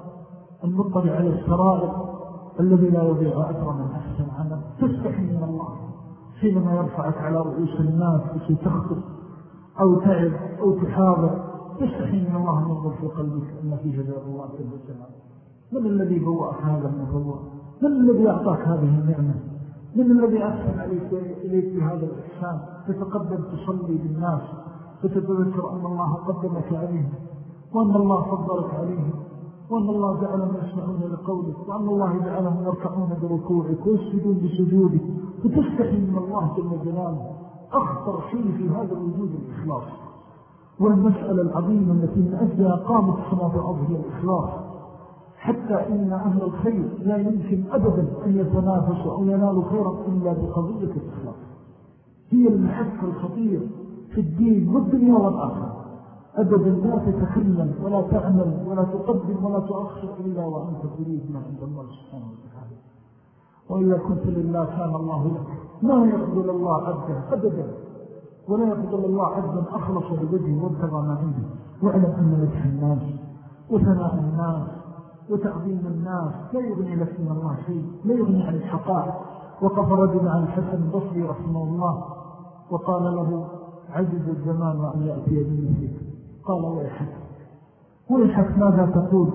المطلع على السرائر الذي لا يضيع أجر من أحسن عمل. تستحي من الله حينما يرفعك على رؤوس الناس وكي تخطب أو تعب أو تحاضر. تستحي من الله أن في قلبك أن فيه جزاء الله جل وعلا من الذي بوأك هذا المفوض من الذي أعطاك هذه النعمة؟ من الذي أحسن عليك إليك بهذا الإحسان؟ تتقدم تصلي بالناس فتتذكر أن الله قدمك عليهم وأن الله فضلك عليهم. وأن الله جعلهم يسمعون لقولك وأن الله جعلهم يركعون بركوعك ويسجدون بسجودك وتستحي من الله جل جلاله أخطر شيء في هذا الوجود الإخلاص. والمسألة العظيمة التي من أجلها قامت السماء هي الإخلاص. حتى إن أهل الخير لا يمكن أبدا أن يتنافسوا أو ينالوا خيرا إلا بقضية الإخلاص. هي المحك الخطير في الدين والدنيا والآخر أبدا لا تتكلم ولا تعمل ولا تقدم ولا تؤخر إلا وأنت تريد ما عند الله سبحانه وتعالى. وإذا كنت لله كان الله لك ما يقبل الله عبدا أبدا. ولا يقبل الله عبدا أخلص بوجهه وابتغى ما عنده. واعلم أن مدح الناس وثناء الناس وتعظيم الناس لا يغني لك من الله شيء لا يغني عن الحقائق. وقف رجل عن الحسن البصري رحمه الله وقال له عجز الزمان وأن يأتي بمثلك. قال ويحك. ويحك ماذا تقول؟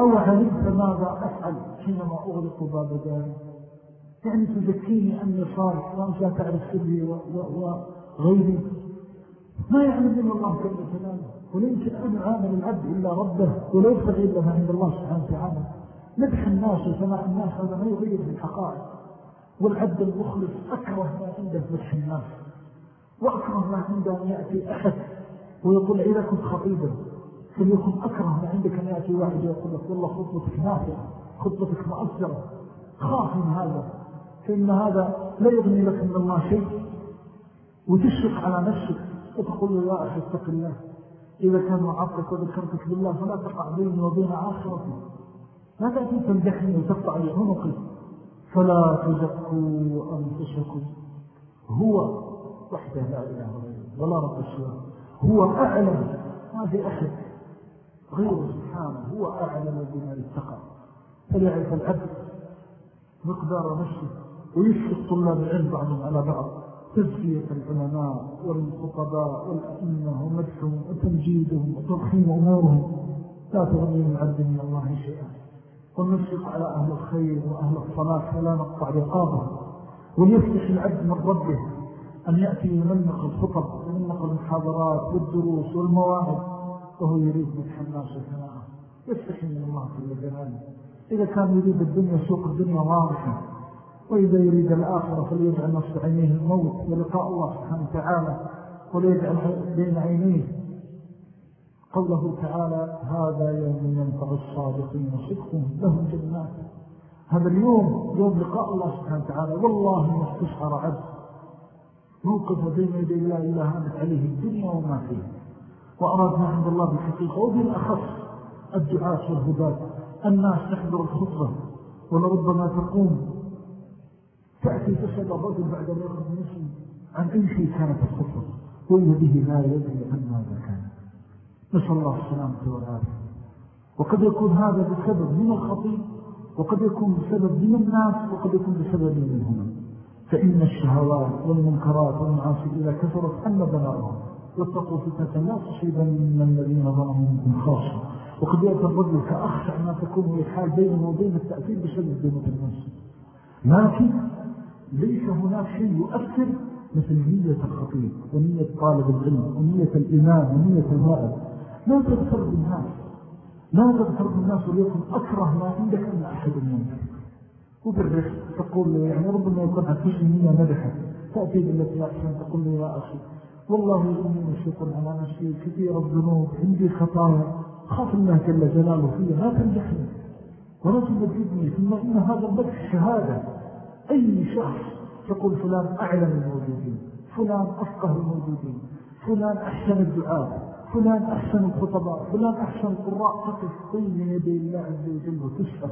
أو علمت ماذا أفعل حينما أغلق باب داري؟ يعني تذكيني أني صالح وأنت لا تعرف سري وغيري ما يعلم من الله جل جلاله ولا أن يعامل العبد إلا ربه ولا يبتغي إلا ما عند الله سبحانه وتعالى. مدح الناس وسماع الناس هذا ما يغير في الحقائق. والعبد المخلص أكره ما عنده مدح الناس وأكره ما عنده أن يأتي أحد ويقول إذا كنت خطيبا فليكن أكره ما عندك أن يأتي واحد ويقول لك والله خطبتك نافعة خطبتك مؤثرة. خاف من هذا. فإن هذا لا يغني لك من الله شيء. وتشفق على نفسك وتقول له يا أخي اتق الله. إذا كان معطك وذكرتك بالله فلا تقع بيني وبين آخرتي. لا تأتي تمدحني وتقطع عنقي. فلا تزكوا أنفسكم. هو وحده لا إله ولا رب السلام هو أعلم ما في أحد غيره سبحانه هو أعلم بما اتقى. فليعرف العبد مقدار نفسه ويشفق طلاب العلم بعضهم على بعض. تزكية العلماء والخطباء والأئمة ومدحهم وتمجيدهم وتضخيم أمورهم. لا تغني من عبد من الله شيئا. ونشفق على أهل الخير وأهل الصلاة فلا نقطع رقابهم. وليفتح العبد من ربه أن يأتي يمنق الخطب ويمنق المحاضرات والدروس والمواهب وهو يريد مدح الناس وثناءه يفتح من الله كل جلاله. إذا كان يريد الدنيا سوق الدنيا واضحة. وإذا يريد الآخرة فليجعل نصف عينيه الموت ولقاء الله سبحانه وتعالى وليجعل بين عينيه. قوله تعالى هذا يوم ينفع الصادقين صدقهم لهم جنات. هذا اليوم يوم لقاء الله سبحانه وتعالى. والله ما استشعر عبد موقف بين يدي الله إلا هانت عليه الدنيا وما فيه وأراد ما عند الله بالحقيقة وبالأخص الدعاة والهداة الناس تحضر الخطبة ولربما تقوم. تأتي تسأل الرجل بعد أن يخرج مسلم عن أي شيء كانت الخطبة. به لا يدري عن ماذا كان. نسأل الله السلامة والعافية. وقد يكون هذا بسبب من الخطيب وقد يكون بسبب من الناس وقد يكون بسبب منهم فإن الشهوات والمنكرات والمعاصي إذا كثرت حل بلاءهم واتقوا فتنة لا تصيبن الذين ظلموا منكم خاصة. وقد يأتي الرجل كأخشع ما تكون الحال بينه وبين التأثير بسبب بينه الناس لكن ليس هناك شيء يؤثر مثل نية الخطيب ونية طالب العلم ونية الإمام ونية الوائد لا تغفر بالناس لا تغفر بالناس وليكن أكره ما عندك أن أحد منك وبالرفق تقول له يعني ربما يكون عكيش نية مدحة تأتي بالتي أحسن تقول له يا أخي والله إني مشيق على نفسي كثير الذنوب عندي خطايا. خاف الله جل جلاله فيه لا تنجحني. ولا تبددني ثم إن هذا المدح شهادة أي شخص تقول فلان أعلم الموجودين فلان أفقه الموجودين فلان أحسن الدعاء فلان أحسن الخطباء فلان أحسن القراء تقف بين يدي الله عز وجل وتسأل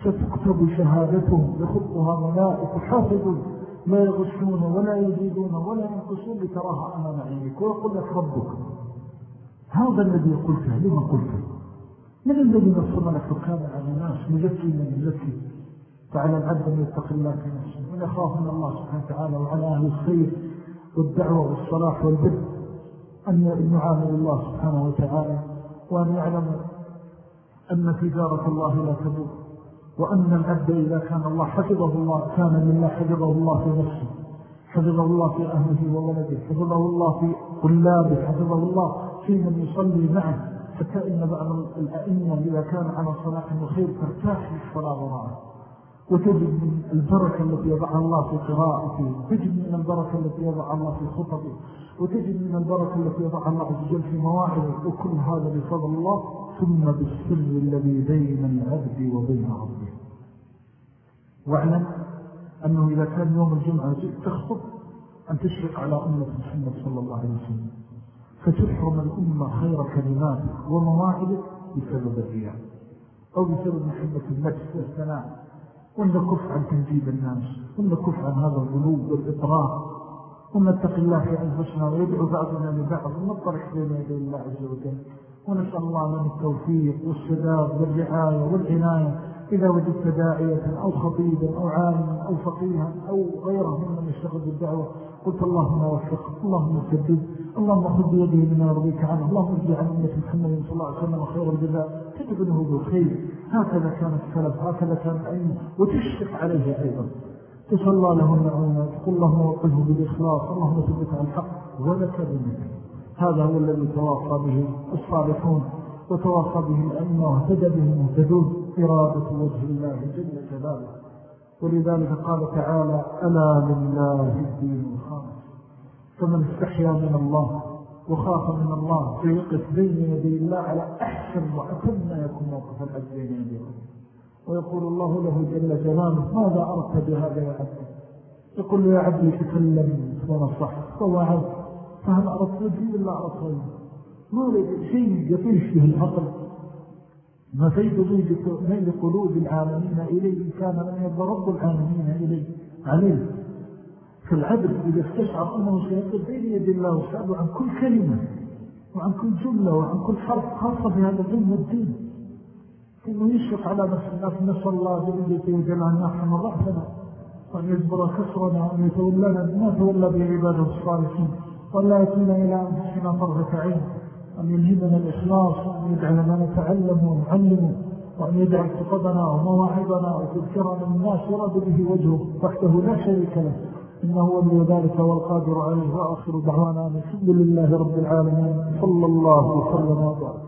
ستكتب شهادتهم يخطها ملائك حافظون لا يغشون ولا يزيدون ولا ينقصون لتراها أمام عينك ويقول لك ربك هذا الذي قلته لما قلته من الذي نصر لك وكان على الناس؟ مزكي من مزكي فعلى العبد أن يتقي الله في نفسه. من يخاف من الله سبحانه وتعالى وعلى أهل الخير والدعوة والصلاح والبر. أن يعامل الله سبحانه وتعالى وأن يعلم أن تجارة الله لا تبور. وأن العبد إذا كان الله حفظه الله كان لله حفظه الله في نفسه حفظه الله في أهله وولده حفظه الله في طلابه حفظه الله في من يصلي معه. حتى إن بعض الأئمة إذا كان على صلاح وخير ترتاح في الصلاة وراءه. وتجد من البركة التي يضعها الله في قراءته تجد من البركة التي يضع الله في خطبه وتجد من البركة التي يضعها الله عز وجل في مواعظه. وكل هذا بفضل الله ثم بالسر الذي بين العبد وبين ربه. واعلم أنه إذا كان يوم الجمعة جئت تخطب أن تشرق على أمة محمد صلى الله عليه وسلم فتحرم الأمة خير كلماتك ومواعدك بسبب الرياء أو بسبب محبة المجد والثناء. ونكف عن تنجيب الناس ونكف عن هذا الغلوب والإطراء ونتق الله في أنفسنا ويدعو بعضنا لبعض ونطرح بين يدي الله عز وجل. ونسأل الله لنا التوفيق والسداد والرعاية والعناية. إذا وجدت داعية أو خطيبا أو عالما أو فقيها أو غيره ممن يشتغل بالدعوة قلت اللهم وفق اللهم سدد اللهم خذ بيده من يرضيك عنه اللهم ارجع عن أمة محمد صلى الله عليه وسلم خير الجزاء. له بالخير. هكذا كان السلف هكذا كان الأئمة وتشفق عليه أيضا. الله له المعونة تقول اللهم وقله بالإخلاص اللهم ثبت على الحق ولك بمثل هذا هو الذي توافى به الصالحون وتوافى به الأئمة واهتدى به المهتدون إرادة وجه الله جل جلاله. ولذلك قال تعالى ألا لله الدين الخامس فمن استحيا من الله وخاف من الله فيقف بين يدي الله على أحسن وأتم ما يكون موقف العبد بين يدي الله. ويقول الله له جل جلاله ماذا أردت بهذا يا عبد يقول له يا عبدي تكلم ونصح. فوعد فهل إلا أردت غيره ما لدي شيء يطيش به العقل. ما فيد ميل قلوب العالمين إليه كان من يرضى رب العالمين إليه. عليه. فالعبد إذا استشعر أنه سيقف بين يد الله وسأله عن كل كلمة وعن كل جملة وعن كل حرف خاصة في هذا العلم والدين. إنه يشفق على نفس الناس نسأل الله جلدته وجل أن يحسن ضعفنا وأن يجبر كسرنا وأن يتولانا ما تولى به عباده الصالحين. وأن لا يكون إلى أنفسنا طرفة عين أن يلهمنا الإخلاص وأن يجعل ما نتعلم ونعلمه وأن يجعل خطبنا ومواعظنا وتذكرنا الناس يراد به وجهه وحده لا شريك له. إنه ولي ذلك والقادر عليه وآخر دعوانا الحمد لله رب العالمين. صلى الله وسلم وبارك.